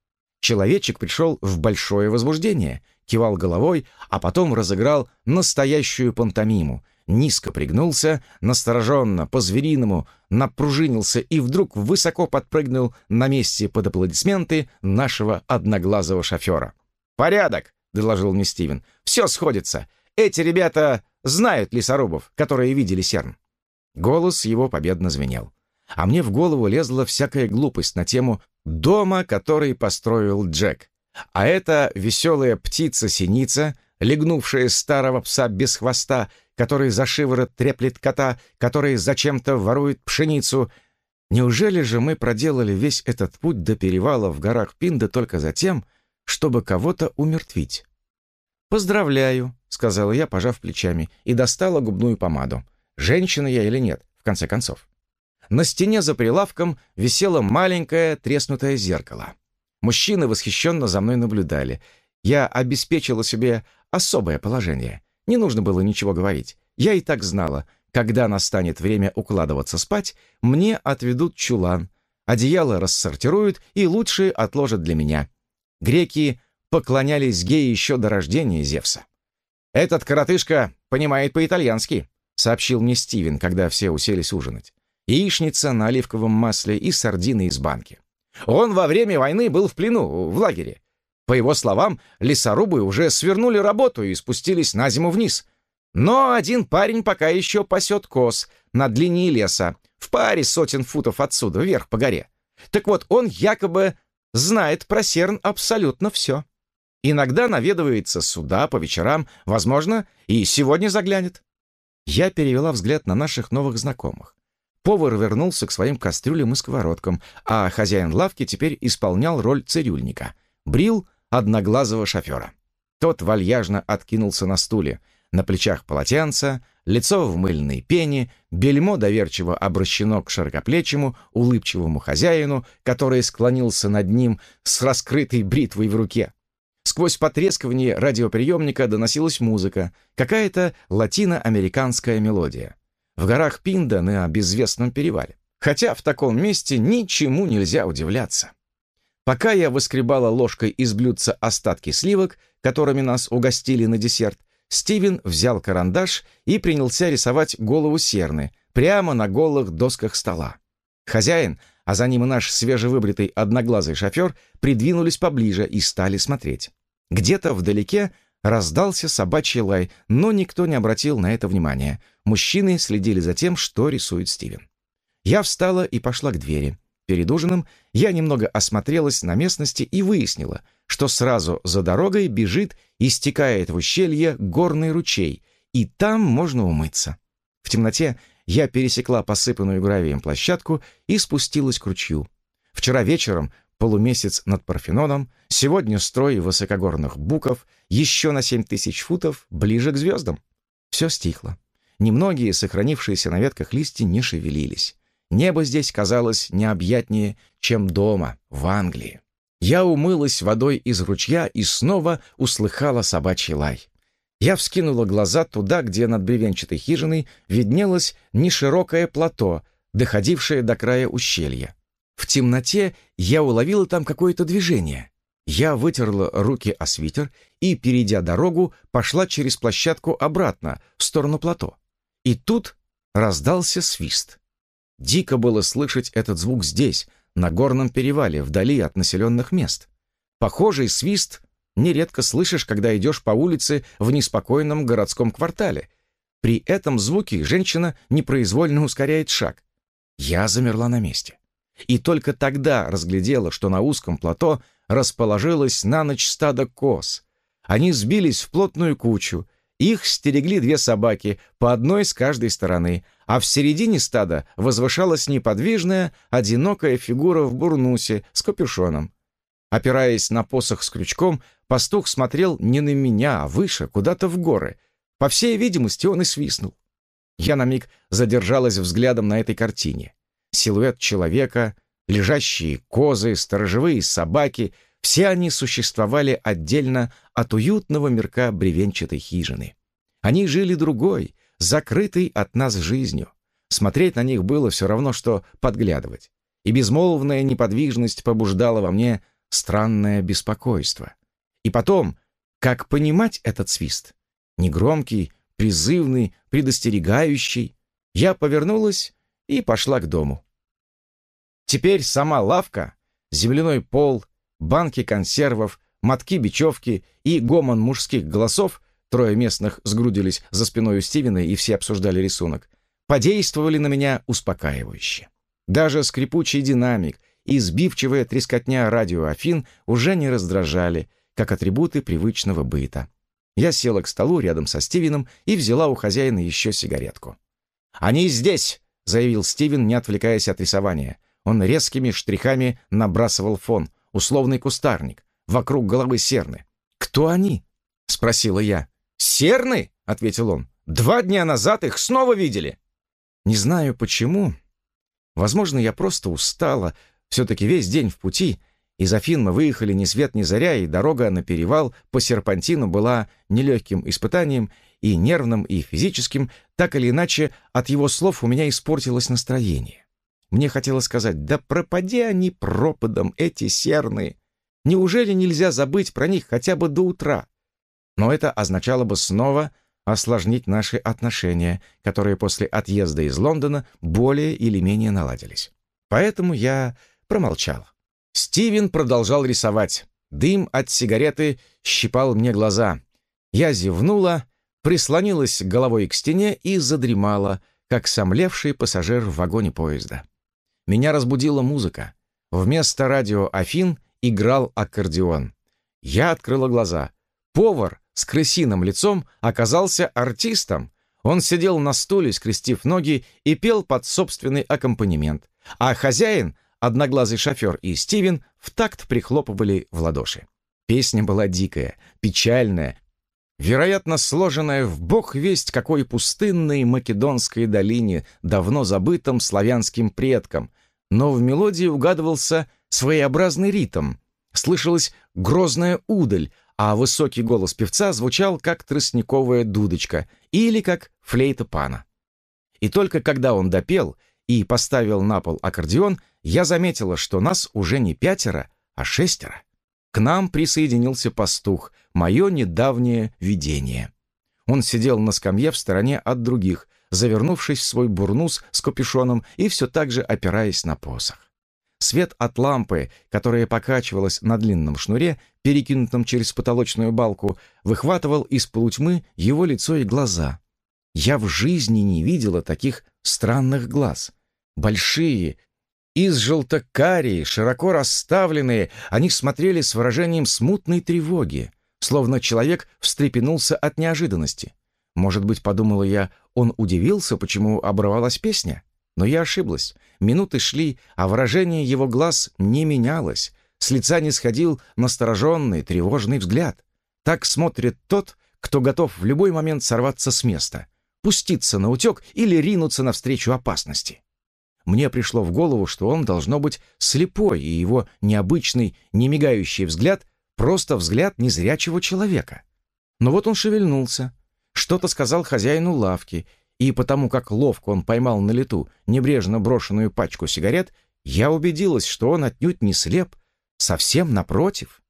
Человечек пришел в большое возбуждение, кивал головой, а потом разыграл настоящую пантомиму, низко пригнулся, настороженно, по-звериному, напружинился и вдруг высоко подпрыгнул на месте под аплодисменты нашего одноглазого шофера. «Порядок!» — доложил мне Стивен. «Все сходится. Эти ребята знают лесорубов, которые видели Серн». Голос его победно звенел. А мне в голову лезла всякая глупость на тему дома, который построил Джек. А эта веселая птица-синица, легнувшая старого пса без хвоста, который за шиворот треплет кота, который зачем-то ворует пшеницу. Неужели же мы проделали весь этот путь до перевала в горах Пинда только за тем, чтобы кого-то умертвить? «Поздравляю», — сказала я, пожав плечами, и достала губную помаду. Женщина я или нет, в конце концов. На стене за прилавком висело маленькое треснутое зеркало. Мужчины восхищенно за мной наблюдали. Я обеспечила себе особое положение. Не нужно было ничего говорить. Я и так знала, когда настанет время укладываться спать, мне отведут чулан, одеяло рассортируют и лучшие отложат для меня. Греки поклонялись геи еще до рождения Зевса. «Этот коротышка понимает по-итальянски», — сообщил мне Стивен, когда все уселись ужинать яичница на оливковом масле и сардины из банки. Он во время войны был в плену, в лагере. По его словам, лесорубы уже свернули работу и спустились на зиму вниз. Но один парень пока еще пасет коз над линией леса, в паре сотен футов отсюда, вверх по горе. Так вот, он якобы знает про Серн абсолютно все. Иногда наведывается сюда по вечерам, возможно, и сегодня заглянет. Я перевела взгляд на наших новых знакомых. Повар вернулся к своим кастрюлям и сковородкам, а хозяин лавки теперь исполнял роль цирюльника. Брил одноглазого шофера. Тот вальяжно откинулся на стуле. На плечах полотенца, лицо в мыльной пене, бельмо доверчиво обращено к широкоплечему, улыбчивому хозяину, который склонился над ним с раскрытой бритвой в руке. Сквозь потрескивание радиоприемника доносилась музыка, какая-то латиноамериканская мелодия в горах Пинда на безвестном перевале. Хотя в таком месте ничему нельзя удивляться. Пока я выскребала ложкой из блюдца остатки сливок, которыми нас угостили на десерт, Стивен взял карандаш и принялся рисовать голову серны прямо на голых досках стола. Хозяин, а за ним и наш свежевыбритый одноглазый шофер, придвинулись поближе и стали смотреть. Где-то вдалеке Раздался собачий лай, но никто не обратил на это внимания. Мужчины следили за тем, что рисует Стивен. Я встала и пошла к двери. Перед ужином я немного осмотрелась на местности и выяснила, что сразу за дорогой бежит и стекает в ущелье горный ручей, и там можно умыться. В темноте я пересекла посыпанную гравием площадку и спустилась к ручью. Вчера вечером полумесяц над Парфеноном, сегодня строй высокогорных буков, еще на семь тысяч футов ближе к звездам. Все стихло. Немногие сохранившиеся на ветках листья не шевелились. Небо здесь казалось необъятнее, чем дома, в Англии. Я умылась водой из ручья и снова услыхала собачий лай. Я вскинула глаза туда, где над бревенчатой хижиной виднелось неширокое плато, доходившее до края ущелья. В темноте я уловила там какое-то движение. Я вытерла руки о свитер и, перейдя дорогу, пошла через площадку обратно, в сторону плато. И тут раздался свист. Дико было слышать этот звук здесь, на горном перевале, вдали от населенных мест. Похожий свист нередко слышишь, когда идешь по улице в неспокойном городском квартале. При этом звуке женщина непроизвольно ускоряет шаг. Я замерла на месте. И только тогда разглядела, что на узком плато расположилось на ночь стадо коз. Они сбились в плотную кучу, их стерегли две собаки, по одной с каждой стороны, а в середине стада возвышалась неподвижная, одинокая фигура в бурнусе с капюшоном. Опираясь на посох с крючком, пастух смотрел не на меня, а выше, куда-то в горы. По всей видимости, он и свистнул. Я на миг задержалась взглядом на этой картине. Силуэт человека, лежащие козы, сторожевые собаки — все они существовали отдельно от уютного мирка бревенчатой хижины. Они жили другой, закрытой от нас жизнью. Смотреть на них было все равно, что подглядывать. И безмолвная неподвижность побуждала во мне странное беспокойство. И потом, как понимать этот свист? Негромкий, призывный, предостерегающий. Я повернулась и пошла к дому. Теперь сама лавка, земляной пол, банки консервов, мотки бечевки и гомон мужских голосов, трое местных сгрудились за спиной у Стивена и все обсуждали рисунок, подействовали на меня успокаивающе. Даже скрипучий динамик и сбивчивая трескотня радио Афин уже не раздражали, как атрибуты привычного быта. Я села к столу рядом со Стивеном и взяла у хозяина еще сигаретку. «Они здесь!» — заявил Стивен, не отвлекаясь от рисования. Он резкими штрихами набрасывал фон, условный кустарник, вокруг головы серны. «Кто они?» — спросила я. «Серны?» — ответил он. «Два дня назад их снова видели». Не знаю почему. Возможно, я просто устала. Все-таки весь день в пути. Из Афин мы выехали ни свет ни заря, и дорога на перевал по серпантину была нелегким испытанием и нервным, и физическим. Так или иначе, от его слов у меня испортилось настроение. Мне хотелось сказать, да пропади они пропадом, эти серные. Неужели нельзя забыть про них хотя бы до утра? Но это означало бы снова осложнить наши отношения, которые после отъезда из Лондона более или менее наладились. Поэтому я промолчал. Стивен продолжал рисовать. Дым от сигареты щипал мне глаза. Я зевнула, прислонилась головой к стене и задремала, как сомлевший пассажир в вагоне поезда. Меня разбудила музыка. Вместо радио Афин играл аккордеон. Я открыла глаза. Повар с крысиным лицом оказался артистом. Он сидел на стуле, скрестив ноги, и пел под собственный аккомпанемент. А хозяин, одноглазый шофер и Стивен в такт прихлопывали в ладоши. Песня была дикая, печальная, вероятно, сложенная в бог весть какой пустынной македонской долине, давно забытым славянским предкам, но в мелодии угадывался своеобразный ритм. Слышалась грозная удаль, а высокий голос певца звучал как тростниковая дудочка или как флейта пана. И только когда он допел и поставил на пол аккордеон, я заметила, что нас уже не пятеро, а шестеро. К нам присоединился пастух, мое недавнее видение. Он сидел на скамье в стороне от других, завернувшись в свой бурнус с капюшоном и все так же опираясь на посох. Свет от лампы, которая покачивалась на длинном шнуре, перекинутом через потолочную балку, выхватывал из полутьмы его лицо и глаза. Я в жизни не видела таких странных глаз. Большие, из желтокарии, широко расставленные, они смотрели с выражением смутной тревоги, словно человек встрепенулся от неожиданности. Может быть, подумала я, он удивился, почему оборвалась песня? Но я ошиблась. Минуты шли, а выражение его глаз не менялось. С лица не сходил настороженный, тревожный взгляд. Так смотрит тот, кто готов в любой момент сорваться с места, пуститься на утек или ринуться навстречу опасности. Мне пришло в голову, что он должно быть слепой, и его необычный, не мигающий взгляд — просто взгляд незрячего человека. Но вот он шевельнулся, что-то сказал хозяину лавки, и потому как ловко он поймал на лету небрежно брошенную пачку сигарет, я убедилась, что он отнюдь не слеп, совсем напротив.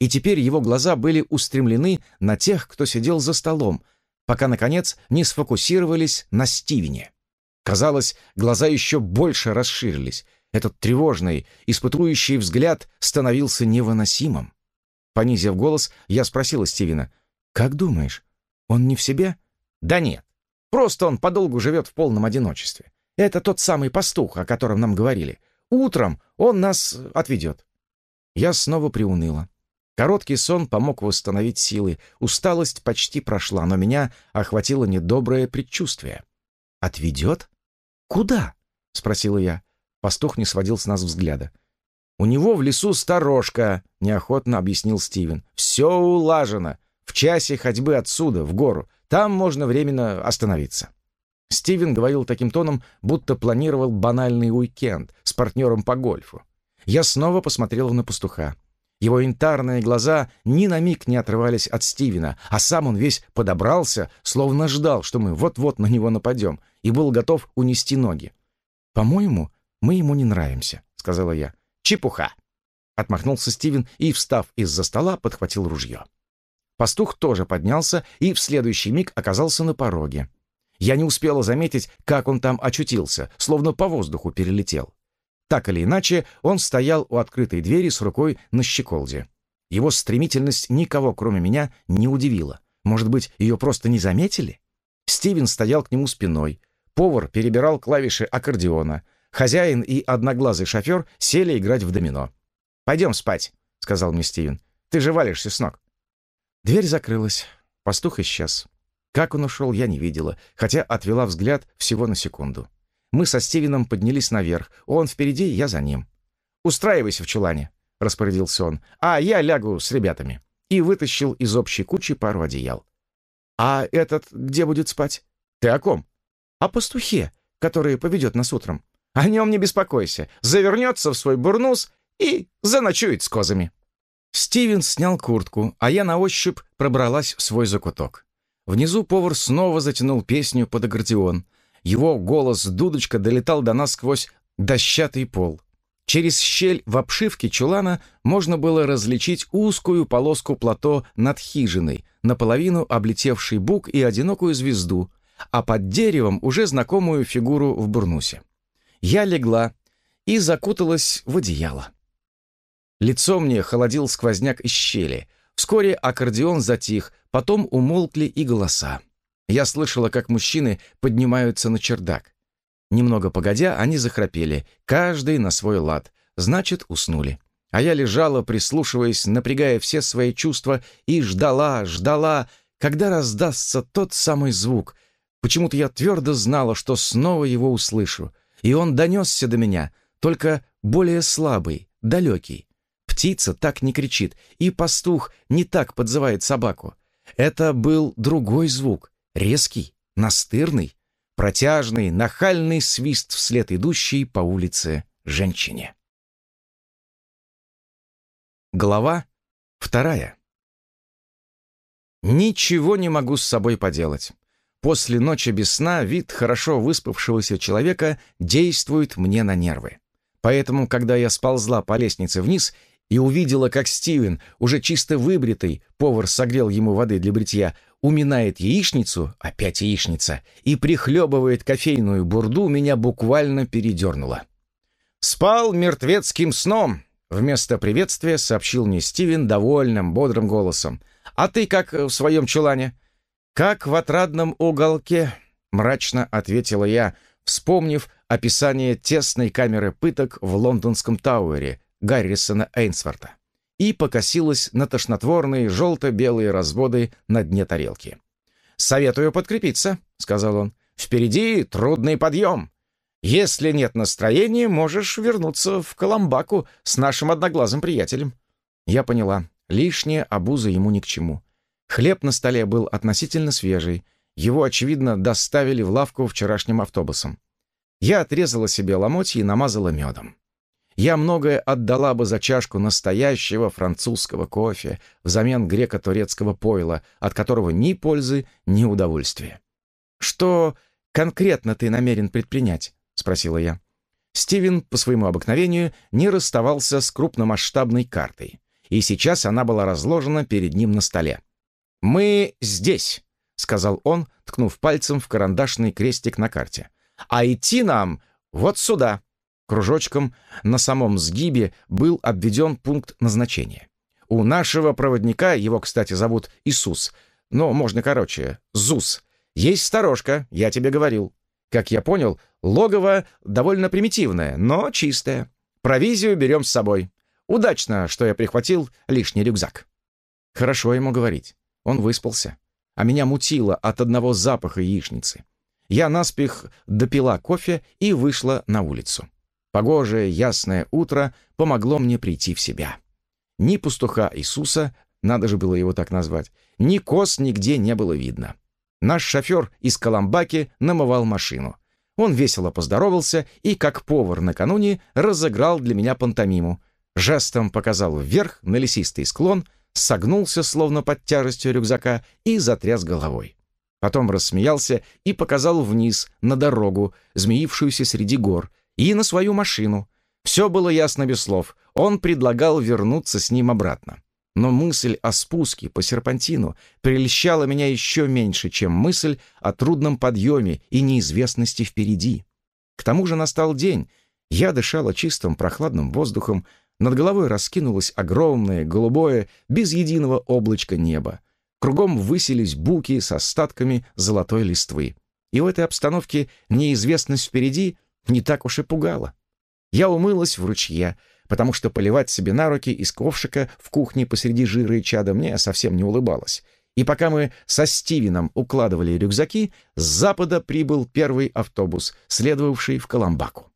И теперь его глаза были устремлены на тех, кто сидел за столом, пока, наконец, не сфокусировались на Стивене. Казалось, глаза еще больше расширились. Этот тревожный, испытующий взгляд становился невыносимым. Понизив голос, я спросила Стивена, «Как думаешь, он не в себе?» «Да нет. Просто он подолгу живет в полном одиночестве. Это тот самый пастух, о котором нам говорили. Утром он нас отведет». Я снова приуныла. Короткий сон помог восстановить силы. Усталость почти прошла, но меня охватило недоброе предчувствие. «Отведет? Куда?» — спросила я. Пастух не сводил с нас взгляда. «У него в лесу сторожка», — неохотно объяснил Стивен. «Все улажено. В часе ходьбы отсюда, в гору. Там можно временно остановиться». Стивен говорил таким тоном, будто планировал банальный уикенд с партнером по гольфу. Я снова посмотрела на пастуха. Его янтарные глаза ни на миг не отрывались от Стивена, а сам он весь подобрался, словно ждал, что мы вот-вот на него нападем, и был готов унести ноги. «По-моему, мы ему не нравимся», — сказала я. «Чепуха!» — отмахнулся Стивен и, встав из-за стола, подхватил ружье. Пастух тоже поднялся и в следующий миг оказался на пороге. Я не успела заметить, как он там очутился, словно по воздуху перелетел. Так или иначе, он стоял у открытой двери с рукой на щеколде. Его стремительность никого, кроме меня, не удивила. Может быть, ее просто не заметили? Стивен стоял к нему спиной. Повар перебирал клавиши аккордеона. Хозяин и одноглазый шофер сели играть в домино. «Пойдем спать», — сказал мне Стивен. «Ты же валишься с ног». Дверь закрылась. Пастух исчез. Как он ушел, я не видела, хотя отвела взгляд всего на секунду. Мы со Стивеном поднялись наверх. Он впереди, я за ним. «Устраивайся в чулане», — распорядился он, «а я лягу с ребятами». И вытащил из общей кучи пару одеял. «А этот где будет спать?» «Ты о ком?» «О пастухе, который поведет нас утром. О нем не беспокойся. Завернется в свой бурнус и заночует с козами». Стивен снял куртку, а я на ощупь пробралась в свой закуток. Внизу повар снова затянул песню под аккордеон. Его голос дудочка долетал до нас сквозь дощатый пол. Через щель в обшивке чулана можно было различить узкую полоску плато над хижиной, наполовину облетевший бук и одинокую звезду, а под деревом уже знакомую фигуру в бурнусе. Я легла и закуталась в одеяло. Лицо мне холодил сквозняк из щели. Вскоре аккордеон затих, Потом умолкли и голоса. Я слышала, как мужчины поднимаются на чердак. Немного погодя, они захрапели, каждый на свой лад, значит, уснули. А я лежала, прислушиваясь, напрягая все свои чувства, и ждала, ждала, когда раздастся тот самый звук. Почему-то я твердо знала, что снова его услышу. И он донесся до меня, только более слабый, далекий. Птица так не кричит, и пастух не так подзывает собаку. Это был другой звук, резкий, настырный, протяжный, нахальный свист вслед идущей по улице женщине. Глава вторая. Ничего не могу с собой поделать. После ночи без сна вид хорошо выспавшегося человека действует мне на нервы. Поэтому, когда я сползла по лестнице вниз и увидела, как Стивен, уже чисто выбритый, повар согрел ему воды для бритья, уминает яичницу, опять яичница, и прихлебывает кофейную бурду, меня буквально передернуло. «Спал мертвецким сном», — вместо приветствия сообщил мне Стивен довольным, бодрым голосом. «А ты как в своем чулане?» «Как в отрадном уголке», — мрачно ответила я, вспомнив описание тесной камеры пыток в лондонском Тауэре, Гаррисона Эйнсворта и покосилась на тошнотворные желто-белые разводы на дне тарелки. «Советую подкрепиться», — сказал он. «Впереди трудный подъем. Если нет настроения, можешь вернуться в Коломбаку с нашим одноглазым приятелем». Я поняла, лишняя обуза ему ни к чему. Хлеб на столе был относительно свежий. Его, очевидно, доставили в лавку вчерашним автобусом. Я отрезала себе ломоть и намазала медом. Я многое отдала бы за чашку настоящего французского кофе взамен греко-турецкого пойла, от которого ни пользы, ни удовольствия. «Что конкретно ты намерен предпринять?» — спросила я. Стивен, по своему обыкновению, не расставался с крупномасштабной картой, и сейчас она была разложена перед ним на столе. «Мы здесь», — сказал он, ткнув пальцем в карандашный крестик на карте. «А идти нам вот сюда». Кружочком на самом сгибе был обведен пункт назначения. У нашего проводника, его, кстати, зовут Иисус, но можно короче, ЗУС, Есть сторожка, я тебе говорил. Как я понял, логово довольно примитивное, но чистое. Провизию берем с собой. Удачно, что я прихватил лишний рюкзак. Хорошо ему говорить. Он выспался. А меня мутило от одного запаха яичницы. Я наспех допила кофе и вышла на улицу. Погожее ясное утро помогло мне прийти в себя. Ни пастуха Иисуса, надо же было его так назвать, ни коз нигде не было видно. Наш шофер из Коломбаки намывал машину. Он весело поздоровался и, как повар накануне, разыграл для меня пантомиму. Жестом показал вверх на лесистый склон, согнулся, словно под тяжестью рюкзака, и затряс головой. Потом рассмеялся и показал вниз, на дорогу, змеившуюся среди гор, и на свою машину. Все было ясно без слов. Он предлагал вернуться с ним обратно. Но мысль о спуске по серпантину прельщала меня еще меньше, чем мысль о трудном подъеме и неизвестности впереди. К тому же настал день. Я дышала чистым прохладным воздухом, над головой раскинулось огромное, голубое, без единого облачка небо. Кругом высились буки с остатками золотой листвы. И в этой обстановке неизвестность впереди не так уж и пугала. Я умылась в ручье, потому что поливать себе на руки из ковшика в кухне посреди жира и чада мне совсем не улыбалось. И пока мы со Стивеном укладывали рюкзаки, с запада прибыл первый автобус, следовавший в Коломбаку.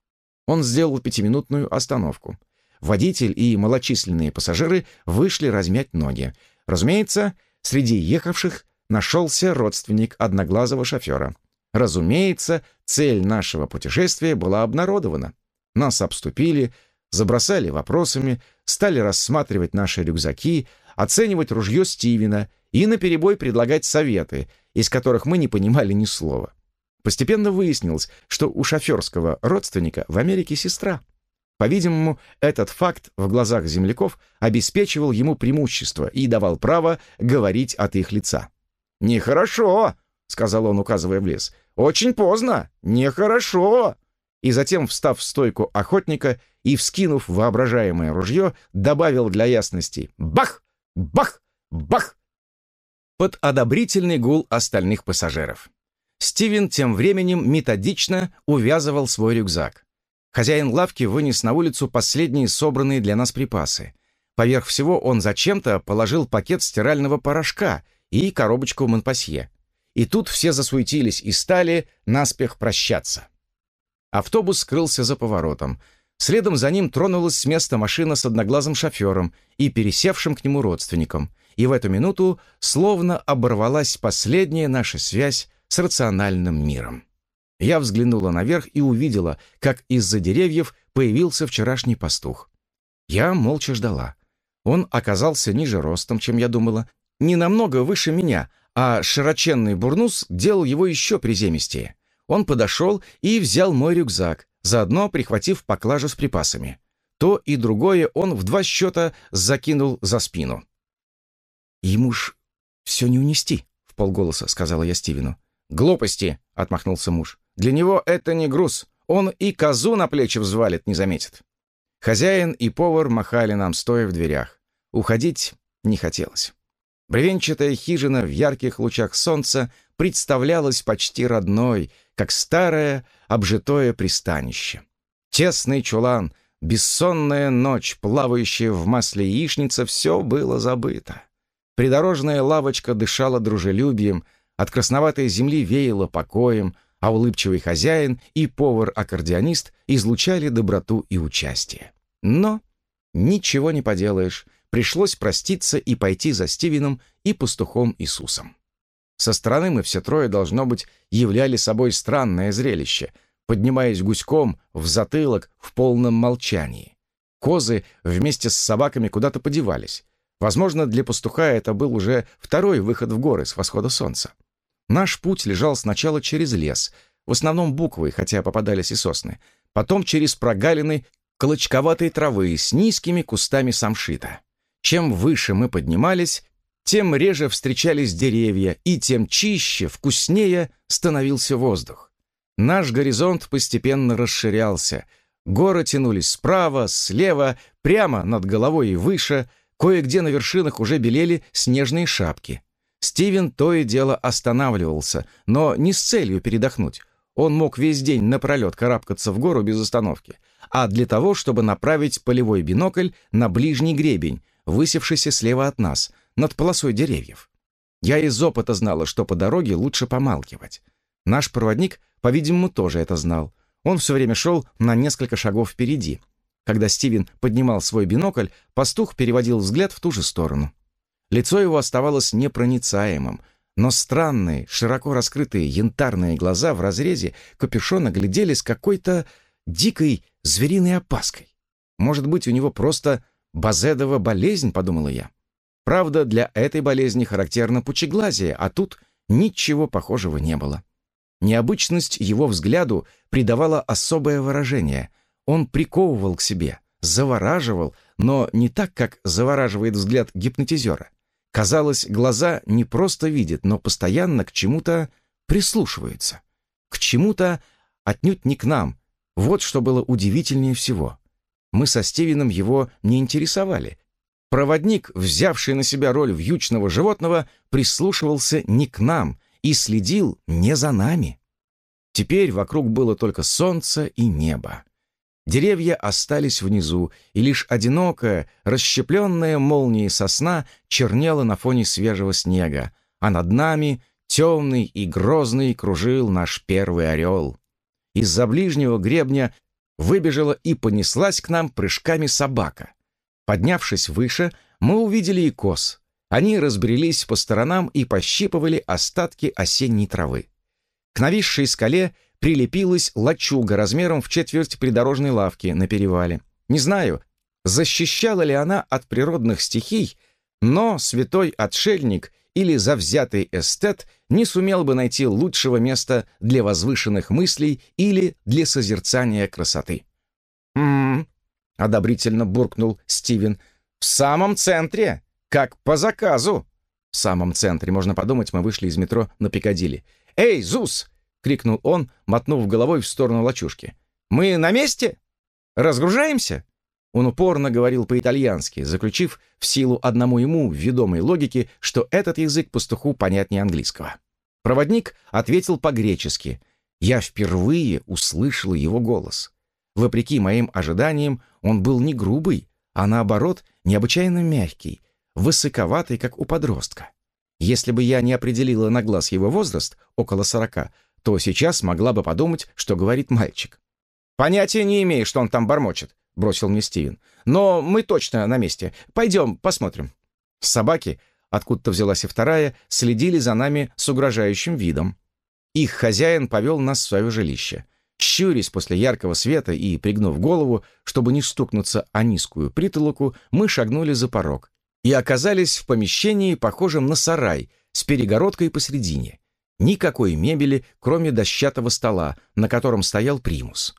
Он сделал пятиминутную остановку. Водитель и малочисленные пассажиры вышли размять ноги. Разумеется, среди ехавших нашелся родственник одноглазого шофера. Разумеется, цель нашего путешествия была обнародована. Нас обступили, забросали вопросами, стали рассматривать наши рюкзаки, оценивать ружье Стивена и наперебой предлагать советы, из которых мы не понимали ни слова. Постепенно выяснилось, что у шоферского родственника в Америке сестра. По-видимому, этот факт в глазах земляков обеспечивал ему преимущество и давал право говорить от их лица. «Нехорошо», — сказал он, указывая в лес. «Очень поздно! Нехорошо!» И затем, встав в стойку охотника и вскинув воображаемое ружье, добавил для ясности «Бах! Бах! Бах!» под одобрительный гул остальных пассажиров. Стивен тем временем методично увязывал свой рюкзак. Хозяин лавки вынес на улицу последние собранные для нас припасы. Поверх всего он зачем-то положил пакет стирального порошка и коробочку Монпасье. И тут все засуетились и стали наспех прощаться. Автобус скрылся за поворотом. Следом за ним тронулась с места машина с одноглазым шофером и пересевшим к нему родственником. И в эту минуту словно оборвалась последняя наша связь с рациональным миром. Я взглянула наверх и увидела, как из-за деревьев появился вчерашний пастух. Я молча ждала. Он оказался ниже ростом, чем я думала, не намного выше меня, а широченный бурнус делал его еще приземистее. Он подошел и взял мой рюкзак, заодно прихватив поклажу с припасами. То и другое он в два счета закинул за спину. «Ему ж все не унести», — в полголоса сказала я Стивену. «Глупости», — отмахнулся муж. «Для него это не груз. Он и козу на плечи взвалит, не заметит». Хозяин и повар махали нам, стоя в дверях. Уходить не хотелось. Бревенчатая хижина в ярких лучах солнца представлялась почти родной, как старое обжитое пристанище. Тесный чулан, бессонная ночь, плавающая в масле яичница — все было забыто. Придорожная лавочка дышала дружелюбием, от красноватой земли веяло покоем, а улыбчивый хозяин и повар-аккордеонист излучали доброту и участие. Но ничего не поделаешь, пришлось проститься и пойти за Стивеном и пастухом Иисусом. Со стороны мы все трое, должно быть, являли собой странное зрелище, поднимаясь гуськом в затылок в полном молчании. Козы вместе с собаками куда-то подевались. Возможно, для пастуха это был уже второй выход в горы с восхода солнца. Наш путь лежал сначала через лес, в основном буквы, хотя попадались и сосны, потом через прогалины клочковатой травы с низкими кустами самшита. Чем выше мы поднимались, тем реже встречались деревья, и тем чище, вкуснее становился воздух. Наш горизонт постепенно расширялся. Горы тянулись справа, слева, прямо над головой и выше, кое-где на вершинах уже белели снежные шапки. Стивен то и дело останавливался, но не с целью передохнуть. Он мог весь день напролет карабкаться в гору без остановки, а для того, чтобы направить полевой бинокль на ближний гребень, высевшийся слева от нас, над полосой деревьев. Я из опыта знала, что по дороге лучше помалкивать. Наш проводник, по-видимому, тоже это знал. Он все время шел на несколько шагов впереди. Когда Стивен поднимал свой бинокль, пастух переводил взгляд в ту же сторону. Лицо его оставалось непроницаемым, но странные, широко раскрытые янтарные глаза в разрезе капюшона глядели с какой-то дикой звериной опаской. Может быть, у него просто базедова болезнь, подумала я. Правда, для этой болезни характерно пучеглазие, а тут ничего похожего не было. Необычность его взгляду придавала особое выражение. Он приковывал к себе, завораживал, но не так, как завораживает взгляд гипнотизера. Казалось, глаза не просто видят, но постоянно к чему-то прислушиваются. К чему-то отнюдь не к нам. Вот что было удивительнее всего. Мы со Стивеном его не интересовали. Проводник, взявший на себя роль вьючного животного, прислушивался не к нам и следил не за нами. Теперь вокруг было только солнце и небо. Деревья остались внизу, и лишь одинокая, расщепленная молнией сосна чернела на фоне свежего снега, а над нами, темный и грозный, кружил наш первый орел. Из-за ближнего гребня выбежала и понеслась к нам прыжками собака. Поднявшись выше, мы увидели и коз. Они разбрелись по сторонам и пощипывали остатки осенней травы. К нависшей скале прилепилась лачуга размером в четверть придорожной лавки на перевале. Не знаю, защищала ли она от природных стихий, но святой отшельник или завзятый эстет не сумел бы найти лучшего места для возвышенных мыслей или для созерцания красоты. «М-м-м», одобрительно буркнул Стивен, «в самом центре, как по заказу». В самом центре, можно подумать, мы вышли из метро на Пикадилли. «Эй, Зус, крикнул он, мотнув головой в сторону лачушки. «Мы на месте? Разгружаемся?» Он упорно говорил по-итальянски, заключив в силу одному ему ведомой логики, что этот язык пастуху понятнее английского. Проводник ответил по-гречески. Я впервые услышал его голос. Вопреки моим ожиданиям, он был не грубый, а наоборот, необычайно мягкий, высоковатый, как у подростка. Если бы я не определила на глаз его возраст, около сорока, то сейчас могла бы подумать, что говорит мальчик. «Понятия не имею, что он там бормочет», — бросил мне Стивен. «Но мы точно на месте. Пойдем, посмотрим». Собаки, откуда-то взялась и вторая, следили за нами с угрожающим видом. Их хозяин повел нас в свое жилище. Щурясь после яркого света и пригнув голову, чтобы не стукнуться о низкую притолоку, мы шагнули за порог и оказались в помещении, похожем на сарай, с перегородкой посредине. Никакой мебели, кроме дощатого стола, на котором стоял примус.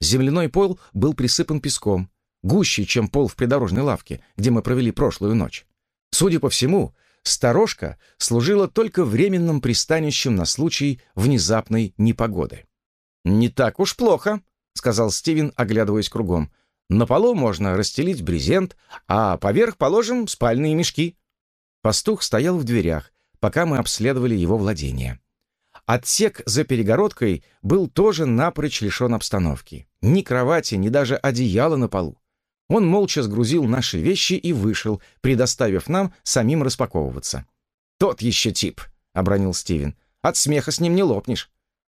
Земляной пол был присыпан песком, гуще, чем пол в придорожной лавке, где мы провели прошлую ночь. Судя по всему, сторожка служила только временным пристанищем на случай внезапной непогоды. «Не так уж плохо», — сказал Стивен, оглядываясь кругом. «На полу можно расстелить брезент, а поверх положим спальные мешки». Пастух стоял в дверях, пока мы обследовали его владение. Отсек за перегородкой был тоже напрочь лишен обстановки. Ни кровати, ни даже одеяла на полу. Он молча сгрузил наши вещи и вышел, предоставив нам самим распаковываться. «Тот еще тип», — обронил Стивен. «От смеха с ним не лопнешь».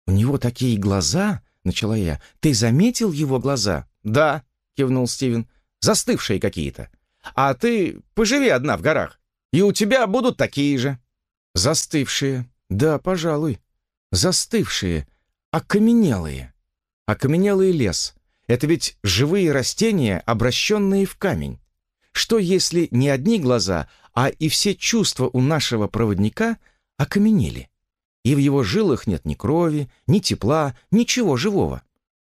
«У него такие глаза», — начала я. «Ты заметил его глаза?» «Да», — кивнул Стивен. «Застывшие какие-то. А ты поживи одна в горах, и у тебя будут такие же». «Застывшие. Да, пожалуй. Застывшие. Окаменелые. Окаменелый лес. Это ведь живые растения, обращенные в камень. Что если не одни глаза, а и все чувства у нашего проводника окаменели? И в его жилах нет ни крови, ни тепла, ничего живого.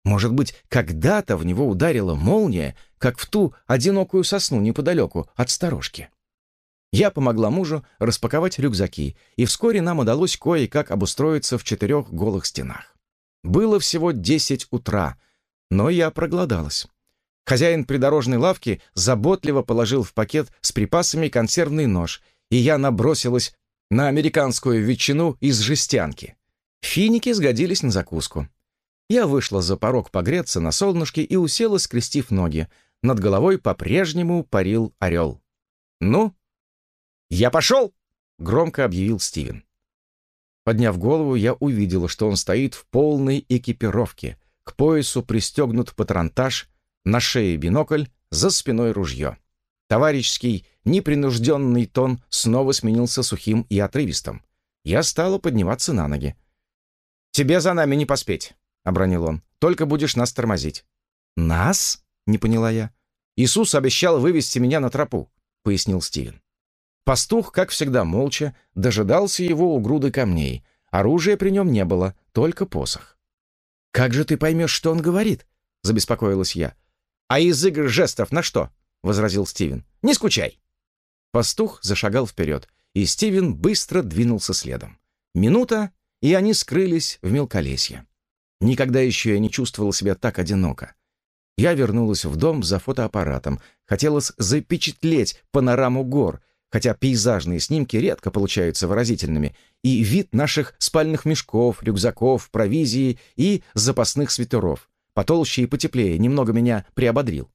Может быть, когда-то в него ударила молния, как в ту одинокую сосну неподалеку от сторожки. Я помогла мужу распаковать рюкзаки, и вскоре нам удалось кое-как обустроиться в четырех голых стенах. Было всего десять утра, но я проголодалась. Хозяин придорожной лавки заботливо положил в пакет с припасами консервный нож, и я набросилась на американскую ветчину из жестянки. Финики сгодились на закуску. Я вышла за порог погреться на солнышке и усела, скрестив ноги. Над головой по-прежнему парил орел. «Ну?» «Я пошел!» — громко объявил Стивен. Подняв голову, я увидела, что он стоит в полной экипировке. К поясу пристегнут патронтаж, на шее бинокль, за спиной ружье. Товарищеский, непринужденный тон снова сменился сухим и отрывистым. Я стала подниматься на ноги. «Тебе за нами не поспеть», — обронил он. «Только будешь нас тормозить». «Нас?» — не поняла я. «Иисус обещал вывести меня на тропу», — пояснил Стивен. Пастух, как всегда, молча дожидался его у груды камней. Оружия при нем не было, только посох. «Как же ты поймешь, что он говорит?» — забеспокоилась я. «А игр жестов на что?» — возразил Стивен. «Не скучай!» Пастух зашагал вперед, и Стивен быстро двинулся следом. Минута, и они скрылись в мелколесье. Никогда еще я не чувствовал себя так одиноко. Я вернулась в дом за фотоаппаратом. Хотелось запечатлеть панораму гор — хотя пейзажные снимки редко получаются выразительными, и вид наших спальных мешков, рюкзаков, провизии и запасных свитеров, потолще и потеплее, немного меня приободрил.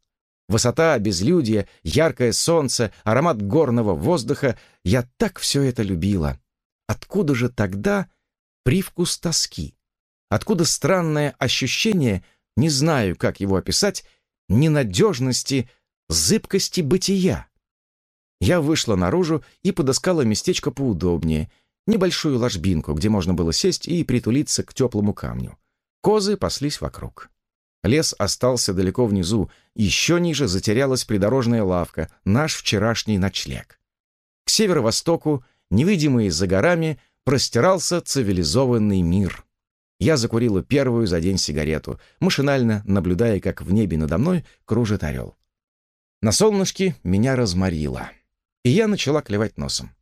Высота, безлюдье, яркое солнце, аромат горного воздуха — я так все это любила. Откуда же тогда привкус тоски? Откуда странное ощущение, не знаю, как его описать, ненадежности, зыбкости бытия? Я вышла наружу и подыскала местечко поудобнее, небольшую ложбинку, где можно было сесть и притулиться к теплому камню. Козы паслись вокруг. Лес остался далеко внизу, еще ниже затерялась придорожная лавка, наш вчерашний ночлег. К северо-востоку, невидимый за горами, простирался цивилизованный мир. Я закурила первую за день сигарету, машинально наблюдая, как в небе надо мной кружит орел. На солнышке меня разморило и я начала клевать носом.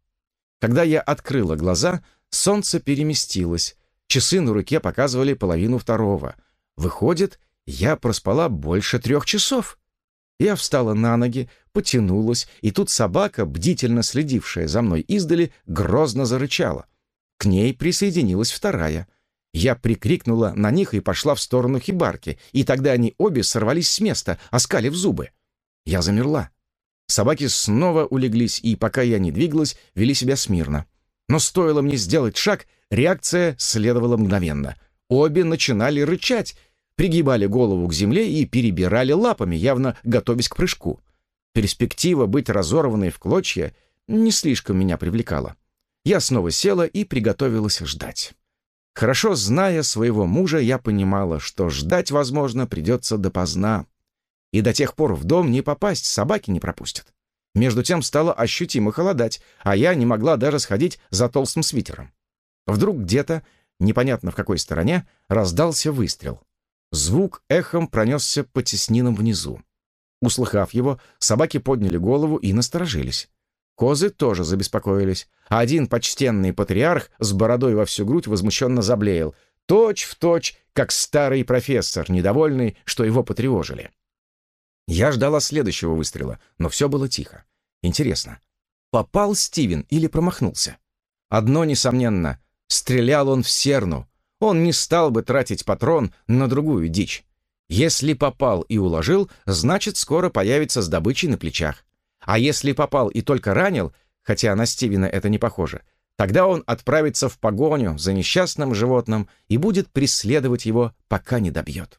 Когда я открыла глаза, солнце переместилось, часы на руке показывали половину второго. Выходит, я проспала больше трех часов. Я встала на ноги, потянулась, и тут собака, бдительно следившая за мной издали, грозно зарычала. К ней присоединилась вторая. Я прикрикнула на них и пошла в сторону хибарки, и тогда они обе сорвались с места, оскалив зубы. Я замерла. Собаки снова улеглись и, пока я не двигалась, вели себя смирно. Но стоило мне сделать шаг, реакция следовала мгновенно. Обе начинали рычать, пригибали голову к земле и перебирали лапами, явно готовясь к прыжку. Перспектива быть разорванной в клочья не слишком меня привлекала. Я снова села и приготовилась ждать. Хорошо зная своего мужа, я понимала, что ждать, возможно, придется допоздна и до тех пор в дом не попасть, собаки не пропустят. Между тем стало ощутимо холодать, а я не могла даже сходить за толстым свитером. Вдруг где-то, непонятно в какой стороне, раздался выстрел. Звук эхом пронесся по теснинам внизу. Услыхав его, собаки подняли голову и насторожились. Козы тоже забеспокоились, один почтенный патриарх с бородой во всю грудь возмущенно заблеял, точь в точь, как старый профессор, недовольный, что его потревожили. Я ждала следующего выстрела, но все было тихо. Интересно, попал Стивен или промахнулся? Одно несомненно, стрелял он в серну. Он не стал бы тратить патрон на другую дичь. Если попал и уложил, значит, скоро появится с добычей на плечах. А если попал и только ранил, хотя на Стивена это не похоже, тогда он отправится в погоню за несчастным животным и будет преследовать его, пока не добьет.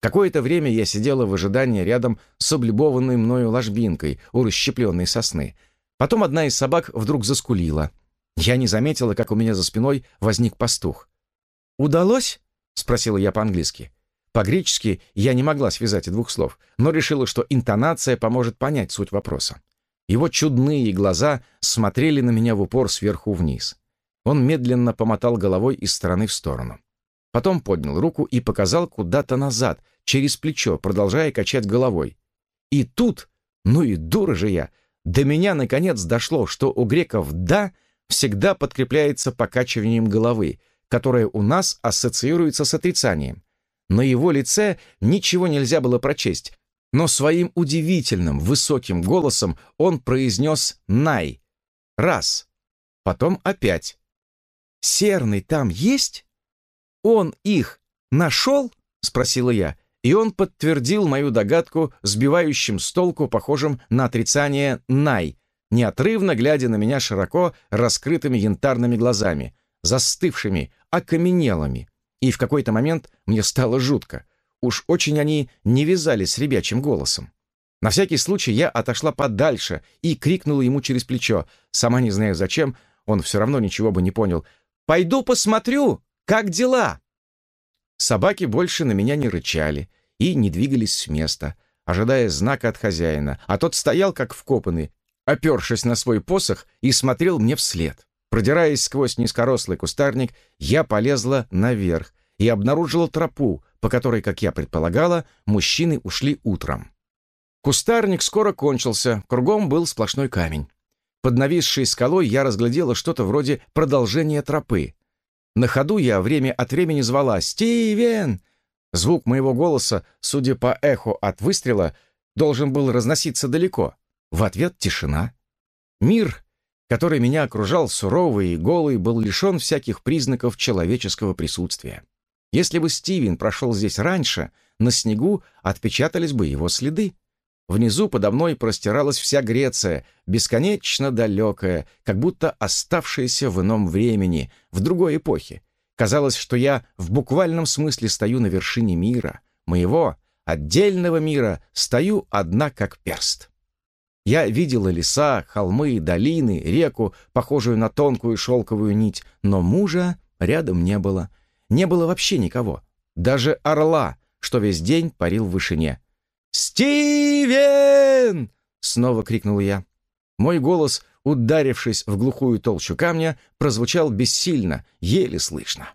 Какое-то время я сидела в ожидании рядом с облюбованной мною ложбинкой у расщепленной сосны. Потом одна из собак вдруг заскулила. Я не заметила, как у меня за спиной возник пастух. «Удалось?» — спросила я по-английски. По-гречески я не могла связать двух слов, но решила, что интонация поможет понять суть вопроса. Его чудные глаза смотрели на меня в упор сверху вниз. Он медленно помотал головой из стороны в сторону. Потом поднял руку и показал куда-то назад, через плечо, продолжая качать головой. И тут, ну и дура же я, до меня наконец дошло, что у греков «да» всегда подкрепляется покачиванием головы, которое у нас ассоциируется с отрицанием. На его лице ничего нельзя было прочесть, но своим удивительным высоким голосом он произнес «най» — «раз». потом опять. «Серный там есть? Он их нашел?» — спросила я, и он подтвердил мою догадку сбивающим с толку, похожим на отрицание «най», неотрывно глядя на меня широко раскрытыми янтарными глазами, застывшими, окаменелыми. И в какой-то момент мне стало жутко. Уж очень они не вязались с ребячим голосом. На всякий случай я отошла подальше и крикнула ему через плечо. Сама не знаю зачем, он все равно ничего бы не понял. «Пойду посмотрю, как дела?» Собаки больше на меня не рычали и не двигались с места, ожидая знака от хозяина, а тот стоял как вкопанный, опершись на свой посох и смотрел мне вслед. Продираясь сквозь низкорослый кустарник, я полезла наверх и обнаружила тропу, по которой, как я предполагала, мужчины ушли утром. Кустарник скоро кончился, кругом был сплошной камень. Под нависшей скалой я разглядела что-то вроде продолжения тропы. На ходу я время от времени звала «Стивен!». Звук моего голоса, судя по эху от выстрела, должен был разноситься далеко. В ответ тишина. Мир, который меня окружал суровый и голый, был лишен всяких признаков человеческого присутствия. Если бы Стивен прошел здесь раньше, на снегу отпечатались бы его следы. Внизу подо мной простиралась вся Греция, бесконечно далекая, как будто оставшаяся в ином времени, в другой эпохе. Казалось, что я в буквальном смысле стою на вершине мира, моего отдельного мира, стою одна как перст. Я видела леса, холмы, долины, реку, похожую на тонкую шелковую нить, но мужа рядом не было. Не было вообще никого. Даже орла, что весь день парил в вышине. «Стивен!» — снова крикнул я. Мой голос, ударившись в глухую толщу камня, прозвучал бессильно, еле слышно.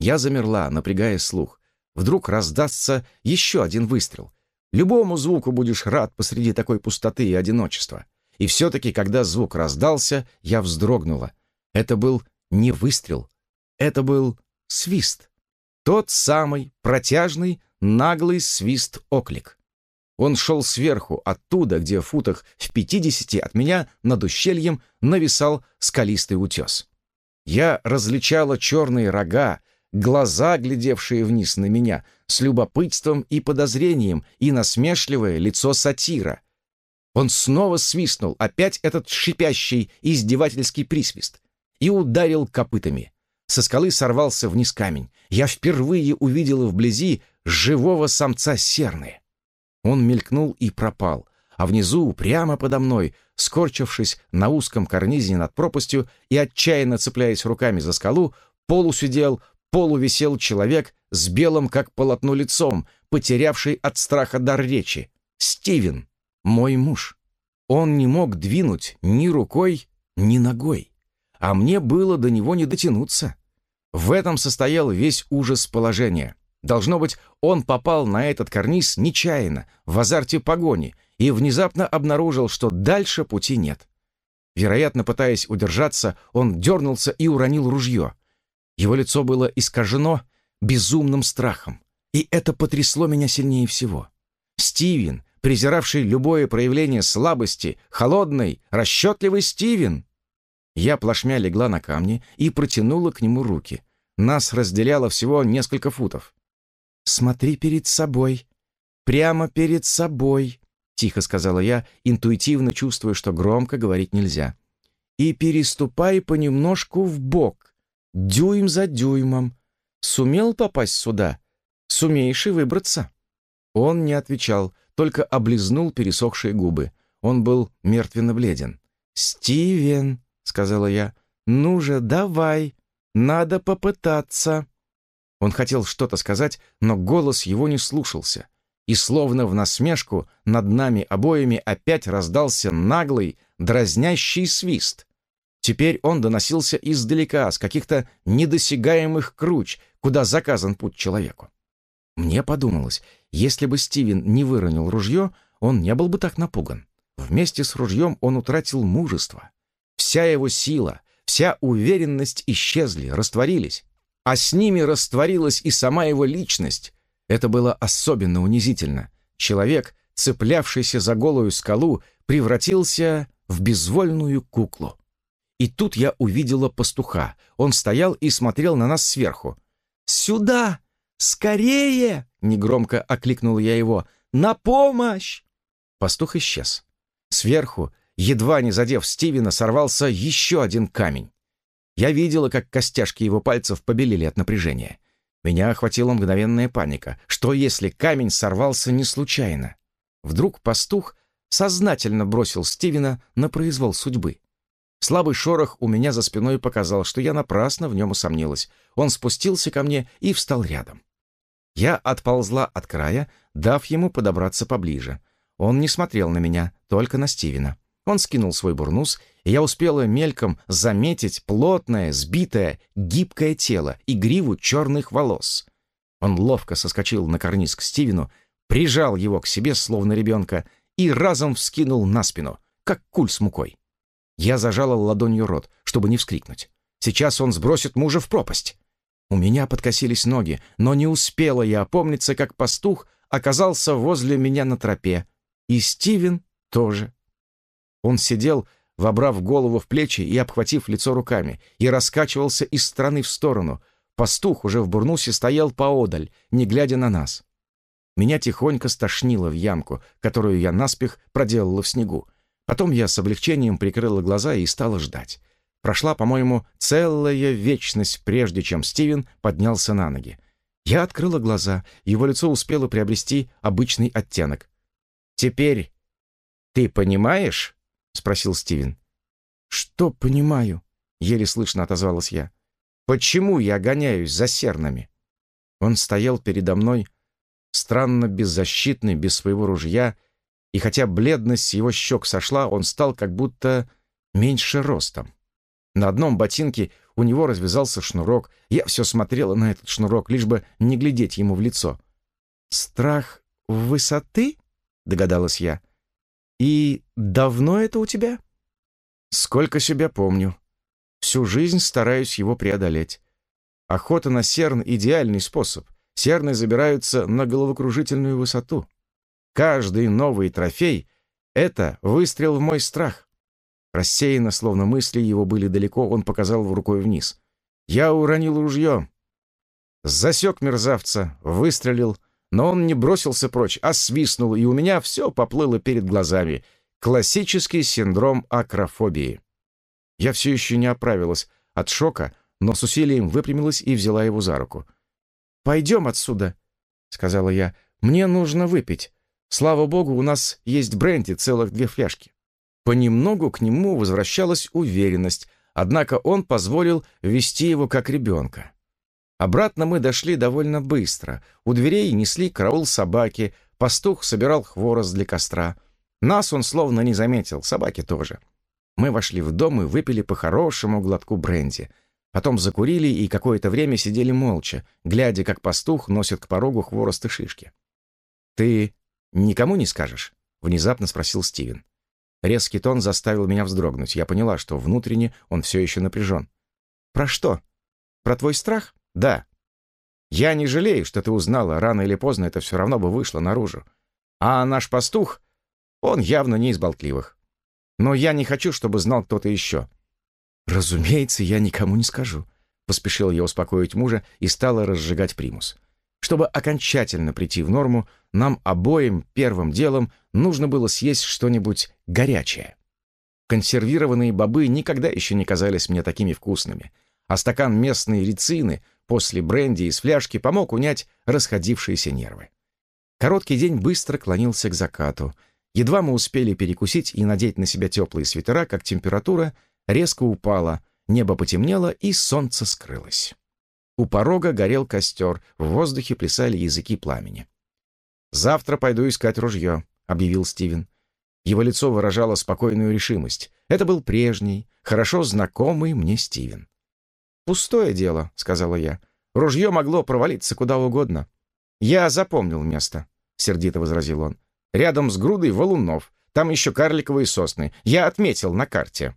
Я замерла, напрягая слух. Вдруг раздастся еще один выстрел. Любому звуку будешь рад посреди такой пустоты и одиночества. И все-таки, когда звук раздался, я вздрогнула. Это был не выстрел, это был свист. Тот самый протяжный, наглый свист-оклик. Он шел сверху, оттуда, где в футах в пятидесяти от меня над ущельем нависал скалистый утес. Я различала черные рога, глаза, глядевшие вниз на меня, с любопытством и подозрением, и насмешливое лицо сатира. Он снова свистнул, опять этот шипящий, издевательский присвист, и ударил копытами. Со скалы сорвался вниз камень. Я впервые увидела вблизи живого самца серны. Он мелькнул и пропал, а внизу, прямо подо мной, скорчившись на узком карнизе над пропастью и отчаянно цепляясь руками за скалу, полусидел, полувисел человек с белым, как полотно, лицом, потерявший от страха дар речи. Стивен, мой муж. Он не мог двинуть ни рукой, ни ногой. А мне было до него не дотянуться. В этом состоял весь ужас положения. Должно быть, он попал на этот карниз нечаянно, в азарте погони, и внезапно обнаружил, что дальше пути нет. Вероятно, пытаясь удержаться, он дернулся и уронил ружье. Его лицо было искажено безумным страхом, и это потрясло меня сильнее всего. Стивен, презиравший любое проявление слабости, холодный, расчетливый Стивен. Я плашмя легла на камни и протянула к нему руки. Нас разделяло всего несколько футов. «Смотри перед собой. Прямо перед собой», — тихо сказала я, интуитивно чувствуя, что громко говорить нельзя. «И переступай понемножку в бок, дюйм за дюймом. Сумел попасть сюда? Сумеешь и выбраться». Он не отвечал, только облизнул пересохшие губы. Он был мертвенно бледен. «Стивен», — сказала я, — «ну же, давай, надо попытаться». Он хотел что-то сказать, но голос его не слушался. И словно в насмешку над нами обоими опять раздался наглый, дразнящий свист. Теперь он доносился издалека, с каких-то недосягаемых круч, куда заказан путь человеку. Мне подумалось, если бы Стивен не выронил ружье, он не был бы так напуган. Вместе с ружьем он утратил мужество. Вся его сила, вся уверенность исчезли, растворились а с ними растворилась и сама его личность. Это было особенно унизительно. Человек, цеплявшийся за голую скалу, превратился в безвольную куклу. И тут я увидела пастуха. Он стоял и смотрел на нас сверху. «Сюда! Скорее!» — негромко окликнул я его. «На помощь!» Пастух исчез. Сверху, едва не задев Стивена, сорвался еще один камень. Я видела, как костяшки его пальцев побелели от напряжения. Меня охватила мгновенная паника. Что, если камень сорвался не случайно? Вдруг пастух сознательно бросил Стивена на произвол судьбы. Слабый шорох у меня за спиной показал, что я напрасно в нем усомнилась. Он спустился ко мне и встал рядом. Я отползла от края, дав ему подобраться поближе. Он не смотрел на меня, только на Стивена. Он скинул свой бурнус, и я успела мельком заметить плотное, сбитое, гибкое тело и гриву черных волос. Он ловко соскочил на карниз к Стивену, прижал его к себе, словно ребенка, и разом вскинул на спину, как куль с мукой. Я зажала ладонью рот, чтобы не вскрикнуть. Сейчас он сбросит мужа в пропасть. У меня подкосились ноги, но не успела я опомниться, как пастух оказался возле меня на тропе. И Стивен тоже. Он сидел, вобрав голову в плечи и обхватив лицо руками, и раскачивался из стороны в сторону. Пастух уже в бурнусе стоял поодаль, не глядя на нас. Меня тихонько стошнило в ямку, которую я наспех проделала в снегу. Потом я с облегчением прикрыла глаза и стала ждать. Прошла, по-моему, целая вечность, прежде чем Стивен поднялся на ноги. Я открыла глаза, его лицо успело приобрести обычный оттенок. «Теперь ты понимаешь?» — спросил Стивен. «Что понимаю?» — еле слышно отозвалась я. «Почему я гоняюсь за сернами?» Он стоял передо мной, странно беззащитный, без своего ружья, и хотя бледность его щек сошла, он стал как будто меньше ростом. На одном ботинке у него развязался шнурок. Я все смотрела на этот шнурок, лишь бы не глядеть ему в лицо. «Страх высоты?» — догадалась я. «И давно это у тебя?» «Сколько себя помню. Всю жизнь стараюсь его преодолеть. Охота на серн — идеальный способ. Серны забираются на головокружительную высоту. Каждый новый трофей — это выстрел в мой страх. Рассеянно, словно мысли его были далеко, он показал рукой вниз. Я уронил ружье. Засек мерзавца, выстрелил, но он не бросился прочь, а свистнул, и у меня все поплыло перед глазами. Классический синдром акрофобии. Я все еще не оправилась от шока, но с усилием выпрямилась и взяла его за руку. «Пойдем отсюда», — сказала я. «Мне нужно выпить. Слава богу, у нас есть бренди, целых две фляжки». Понемногу к нему возвращалась уверенность, однако он позволил вести его как ребенка. Обратно мы дошли довольно быстро. У дверей несли караул собаки, пастух собирал хворост для костра. Нас он словно не заметил, собаки тоже. Мы вошли в дом и выпили по хорошему глотку бренди. Потом закурили и какое-то время сидели молча, глядя, как пастух носит к порогу хворост и шишки. «Ты никому не скажешь?» — внезапно спросил Стивен. Резкий тон заставил меня вздрогнуть. Я поняла, что внутренне он все еще напряжен. «Про что? Про твой страх?» Да. Я не жалею, что ты узнала, рано или поздно это все равно бы вышло наружу. А наш пастух, он явно не из болтливых. Но я не хочу, чтобы знал кто-то еще. Разумеется, я никому не скажу. Поспешил я успокоить мужа и стала разжигать примус. Чтобы окончательно прийти в норму, нам обоим первым делом нужно было съесть что-нибудь горячее. Консервированные бобы никогда еще не казались мне такими вкусными, а стакан местной рецины — после бренди из фляжки помог унять расходившиеся нервы. Короткий день быстро клонился к закату. Едва мы успели перекусить и надеть на себя теплые свитера, как температура резко упала, небо потемнело и солнце скрылось. У порога горел костер, в воздухе плясали языки пламени. «Завтра пойду искать ружье», — объявил Стивен. Его лицо выражало спокойную решимость. Это был прежний, хорошо знакомый мне Стивен. «Пустое дело», — сказала я. «Ружье могло провалиться куда угодно». «Я запомнил место», — сердито возразил он. «Рядом с грудой валунов. Там еще карликовые сосны. Я отметил на карте».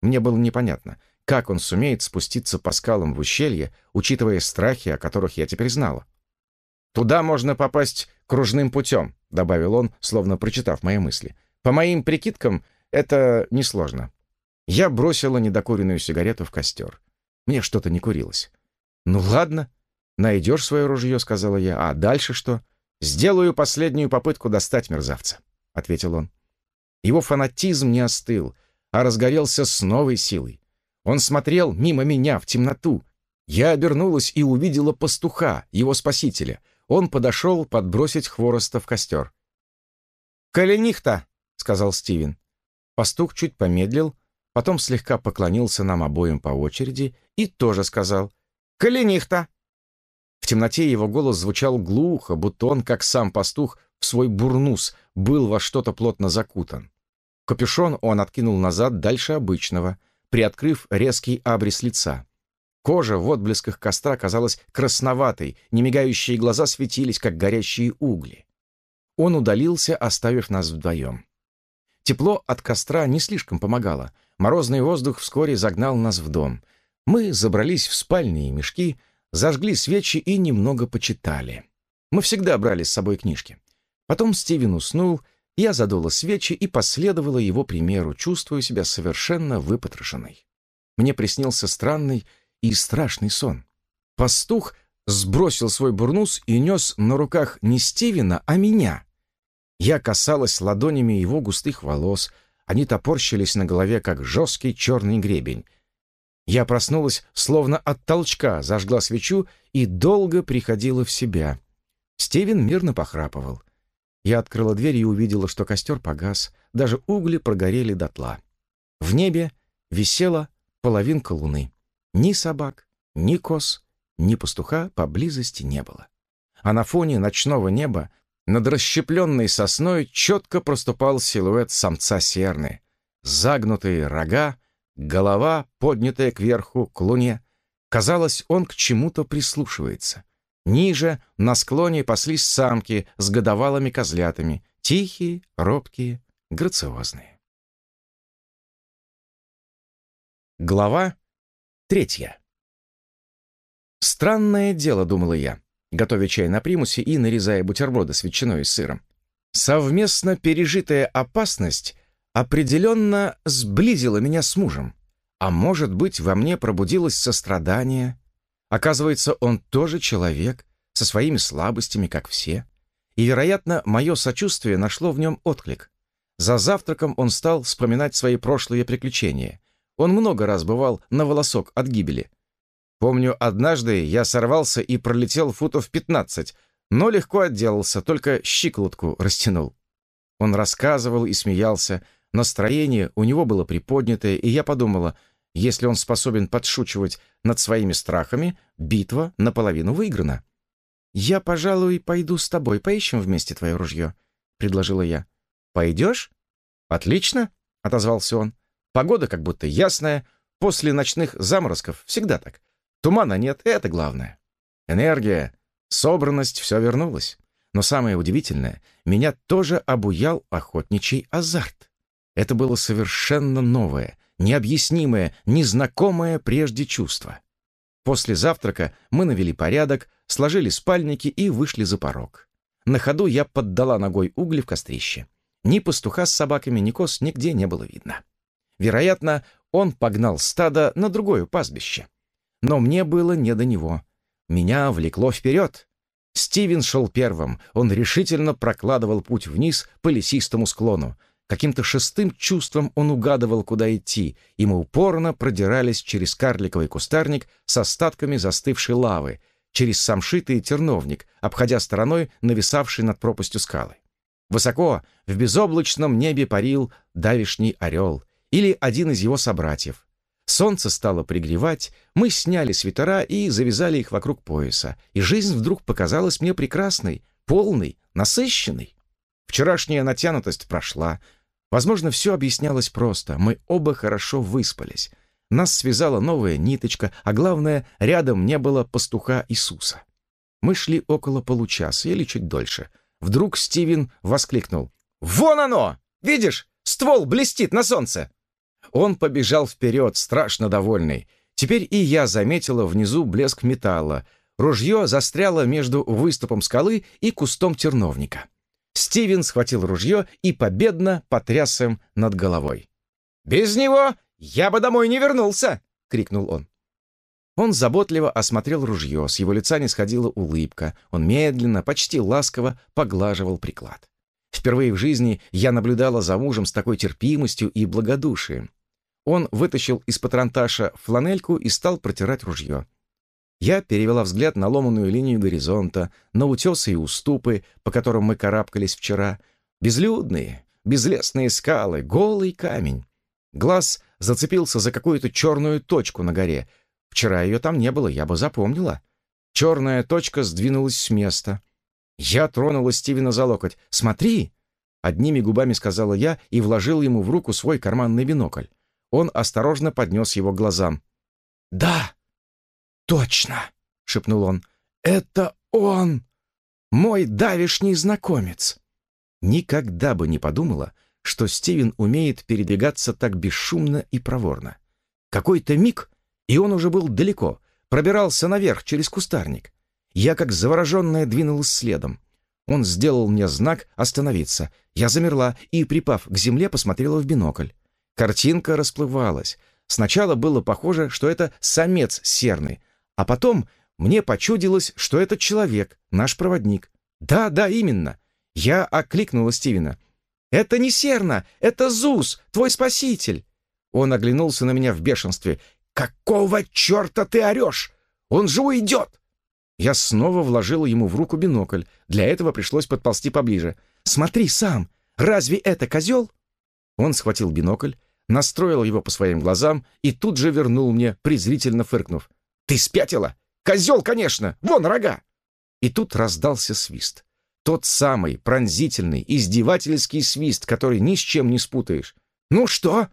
Мне было непонятно, как он сумеет спуститься по скалам в ущелье, учитывая страхи, о которых я теперь знала. «Туда можно попасть кружным путем», — добавил он, словно прочитав мои мысли. «По моим прикидкам, это несложно». Я бросила недокуренную сигарету в костер. Мне что-то не курилось. «Ну ладно, найдешь свое ружье», — сказала я. «А дальше что?» «Сделаю последнюю попытку достать мерзавца», — ответил он. Его фанатизм не остыл, а разгорелся с новой силой. Он смотрел мимо меня в темноту. Я обернулась и увидела пастуха, его спасителя. Он подошел подбросить хвороста в костер. «Коленихта!» — сказал Стивен. Пастух чуть помедлил, потом слегка поклонился нам обоим по очереди и тоже сказал «Коленихта!». В темноте его голос звучал глухо, будто он, как сам пастух, в свой бурнус был во что-то плотно закутан. Капюшон он откинул назад дальше обычного, приоткрыв резкий абрис лица. Кожа в отблесках костра казалась красноватой, немигающие глаза светились, как горящие угли. Он удалился, оставив нас вдвоем. Тепло от костра не слишком помогало. Морозный воздух вскоре загнал нас в дом. Мы забрались в спальни и мешки, зажгли свечи и немного почитали. Мы всегда брали с собой книжки. Потом Стивен уснул, я задула свечи и последовала его примеру, чувствуя себя совершенно выпотрошенной. Мне приснился странный и страшный сон. Пастух сбросил свой бурнус и нес на руках не Стивена, а меня. Я касалась ладонями его густых волос, они топорщились на голове, как жесткий черный гребень. Я проснулась, словно от толчка, зажгла свечу и долго приходила в себя. Стивен мирно похрапывал. Я открыла дверь и увидела, что костер погас, даже угли прогорели дотла. В небе висела половинка луны. Ни собак, ни коз, ни пастуха поблизости не было. А на фоне ночного неба над расщепленной сосной четко проступал силуэт самца серны. Загнутые рога, голова, поднятая кверху к луне. Казалось, он к чему-то прислушивается. Ниже, на склоне, паслись самки с годовалыми козлятами, тихие, робкие, грациозные. Глава третья. Странное дело, думала я готовя чай на примусе и нарезая бутерброды с ветчиной и сыром. Совместно пережитая опасность определенно сблизила меня с мужем. А может быть, во мне пробудилось сострадание. Оказывается, он тоже человек, со своими слабостями, как все. И, вероятно, мое сочувствие нашло в нем отклик. За завтраком он стал вспоминать свои прошлые приключения. Он много раз бывал на волосок от гибели. Помню, однажды я сорвался и пролетел футов 15, но легко отделался, только щиколотку растянул. Он рассказывал и смеялся, настроение у него было приподнятое, и я подумала, если он способен подшучивать над своими страхами, битва наполовину выиграна. «Я, пожалуй, пойду с тобой, поищем вместе твое ружье», — предложила я. «Пойдешь?» «Отлично», — отозвался он. «Погода как будто ясная, после ночных заморозков всегда так. Тумана нет, это главное. Энергия, собранность, все вернулось. Но самое удивительное, меня тоже обуял охотничий азарт. Это было совершенно новое, необъяснимое, незнакомое прежде чувство. После завтрака мы навели порядок, сложили спальники и вышли за порог. На ходу я поддала ногой угли в кострище. Ни пастуха с собаками, ни коз нигде не было видно. Вероятно, он погнал стадо на другое пастбище. Но мне было не до него. Меня влекло вперед. Стивен шел первым. Он решительно прокладывал путь вниз по лесистому склону. Каким-то шестым чувством он угадывал, куда идти, и мы упорно продирались через карликовый кустарник с остатками застывшей лавы, через самшитый терновник, обходя стороной нависавший над пропастью скалы. Высоко, в безоблачном небе парил давишний орел или один из его собратьев. Солнце стало пригревать, мы сняли свитера и завязали их вокруг пояса, и жизнь вдруг показалась мне прекрасной, полной, насыщенной. Вчерашняя натянутость прошла. Возможно, все объяснялось просто. Мы оба хорошо выспались. Нас связала новая ниточка, а главное, рядом не было пастуха Иисуса. Мы шли около получаса или чуть дольше. Вдруг Стивен воскликнул. «Вон оно! Видишь, ствол блестит на солнце!» Он побежал вперед, страшно довольный. Теперь и я заметила внизу блеск металла. Ружье застряло между выступом скалы и кустом терновника. Стивен схватил ружье и победно потряс им над головой. «Без него «Я бы домой не вернулся!» — крикнул он. Он заботливо осмотрел ружье, с его лица не сходила улыбка. Он медленно, почти ласково поглаживал приклад. Впервые в жизни я наблюдала за мужем с такой терпимостью и благодушием. Он вытащил из патронташа фланельку и стал протирать ружье. Я перевела взгляд на ломаную линию горизонта, на утесы и уступы, по которым мы карабкались вчера. Безлюдные, безлесные скалы, голый камень. Глаз зацепился за какую-то черную точку на горе. Вчера ее там не было, я бы запомнила. Черная точка сдвинулась с места. Я тронула Стивена за локоть. «Смотри!» Одними губами сказала я и вложил ему в руку свой карманный бинокль. Он осторожно поднес его к глазам. «Да, точно!» — шепнул он. «Это он! Мой давишний знакомец!» Никогда бы не подумала, что Стивен умеет передвигаться так бесшумно и проворно. Какой-то миг, и он уже был далеко, пробирался наверх через кустарник. Я, как завороженная, двинулась следом. Он сделал мне знак «Остановиться». Я замерла и, припав к земле, посмотрела в бинокль. Картинка расплывалась. Сначала было похоже, что это самец серный, а потом мне почудилось, что это человек, наш проводник. Да, да, именно. Я окликнула Стивена. «Это не Серна, это Зус, твой спаситель!» Он оглянулся на меня в бешенстве. «Какого черта ты орешь? Он же уйдет!» Я снова вложила ему в руку бинокль. Для этого пришлось подползти поближе. «Смотри сам! Разве это козел?» Он схватил бинокль, настроил его по своим глазам и тут же вернул мне, презрительно фыркнув. «Ты спятила? Козел, конечно! Вон рога!» И тут раздался свист. Тот самый пронзительный, издевательский свист, который ни с чем не спутаешь. «Ну что?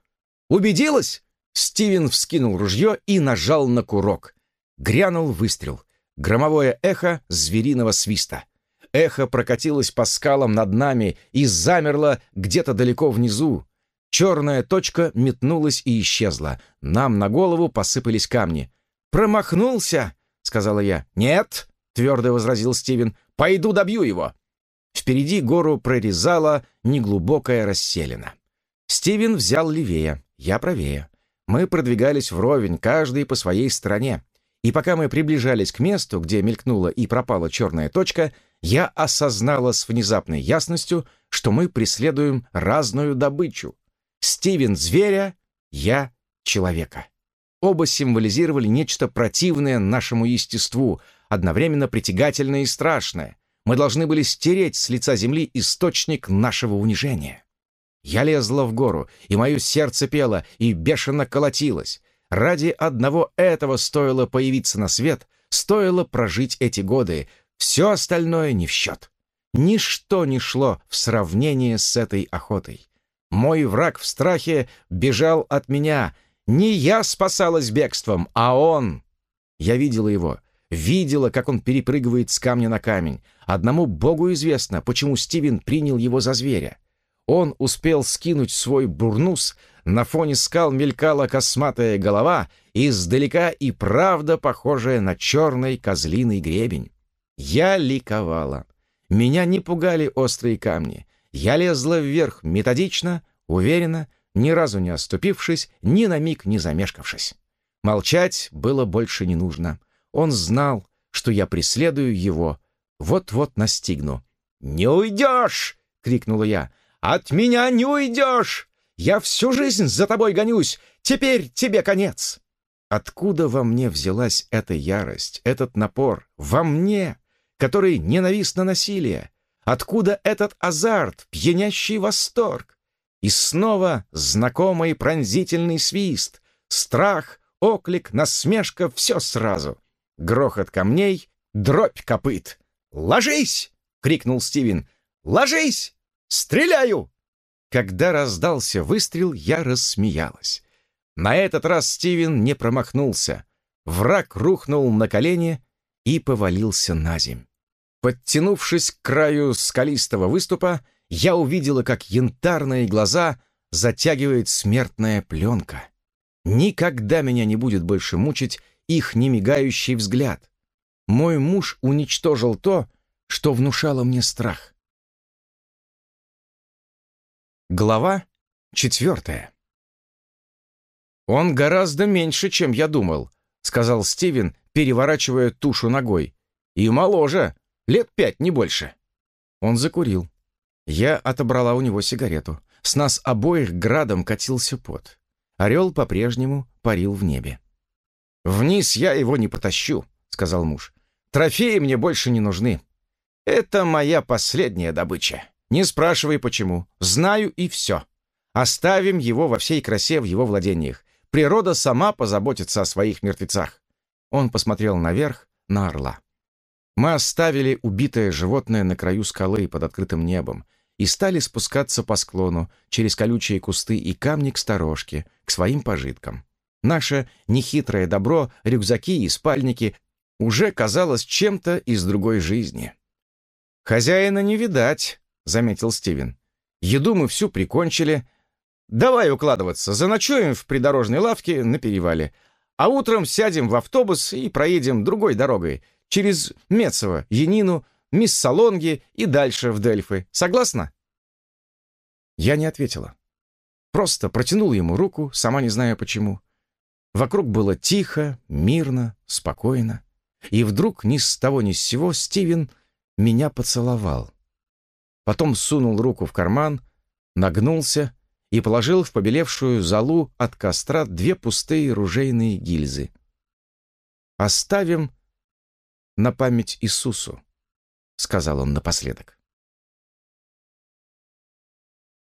Убедилась?» Стивен вскинул ружье и нажал на курок. Грянул выстрел. Громовое эхо звериного свиста. Эхо прокатилось по скалам над нами и замерло где-то далеко внизу. Черная точка метнулась и исчезла. Нам на голову посыпались камни. «Промахнулся!» — сказала я. «Нет!» — твердо возразил Стивен. «Пойду добью его!» Впереди гору прорезала неглубокая расселена. Стивен взял левее, я правее. Мы продвигались вровень, каждый по своей стороне. И пока мы приближались к месту, где мелькнула и пропала черная точка, я осознала с внезапной ясностью, что мы преследуем разную добычу. Стивен — зверя, я — человека. Оба символизировали нечто противное нашему естеству, одновременно притягательное и страшное, мы должны были стереть с лица земли источник нашего унижения. Я лезла в гору, и мое сердце пело и бешено колотилось. Ради одного этого стоило появиться на свет, стоило прожить эти годы, все остальное не в счет. Ничто не шло в сравнение с этой охотой. Мой враг в страхе бежал от меня. Не я спасалась бегством, а он. Я видела его, видела, как он перепрыгивает с камня на камень. Одному Богу известно, почему Стивен принял его за зверя. Он успел скинуть свой бурнус, на фоне скал мелькала косматая голова, издалека и правда похожая на черный козлиный гребень. Я ликовала. Меня не пугали острые камни. Я лезла вверх методично, уверенно, ни разу не оступившись, ни на миг не замешкавшись. Молчать было больше не нужно. Он знал, что я преследую его, вот-вот настигну. «Не уйдешь!» — крикнула я. «От меня не уйдешь! Я всю жизнь за тобой гонюсь! Теперь тебе конец!» Откуда во мне взялась эта ярость, этот напор? Во мне, который ненавистно насилие? Откуда этот азарт, пьянящий восторг? И снова знакомый пронзительный свист, страх, оклик, насмешка — все сразу. Грохот камней, дробь копыт. «Ложись!» — крикнул Стивен. «Ложись! Стреляю!» Когда раздался выстрел, я рассмеялась. На этот раз Стивен не промахнулся. Враг рухнул на колени и повалился на земь. Подтянувшись к краю скалистого выступа, я увидела, как янтарные глаза затягивает смертная пленка. Никогда меня не будет больше мучить их немигающий взгляд. Мой муж уничтожил то, что внушало мне страх. Глава четвертая. «Он гораздо меньше, чем я думал», — сказал Стивен, переворачивая тушу ногой. «И моложе. Лет пять, не больше». Он закурил. Я отобрала у него сигарету. С нас обоих градом катился пот. Орел по-прежнему парил в небе. «Вниз я его не потащу», — сказал муж. «Трофеи мне больше не нужны. Это моя последняя добыча. Не спрашивай, почему. Знаю и все. Оставим его во всей красе в его владениях. Природа сама позаботится о своих мертвецах». Он посмотрел наверх, на орла. Мы оставили убитое животное на краю скалы под открытым небом и стали спускаться по склону через колючие кусты и камни к сторожке, к своим пожиткам. Наше нехитрое добро, рюкзаки и спальники уже казалось чем-то из другой жизни. «Хозяина не видать», — заметил Стивен. «Еду мы всю прикончили. Давай укладываться, заночуем в придорожной лавке на перевале, а утром сядем в автобус и проедем другой дорогой, через Мецово, Янину, Миссалонги и дальше в Дельфы. Согласна?» Я не ответила. Просто протянула ему руку, сама не зная почему. Вокруг было тихо, мирно, спокойно. И вдруг ни с того ни с сего Стивен меня поцеловал. Потом сунул руку в карман, нагнулся и положил в побелевшую залу от костра две пустые ружейные гильзы. «Оставим на память Иисусу», — сказал он напоследок.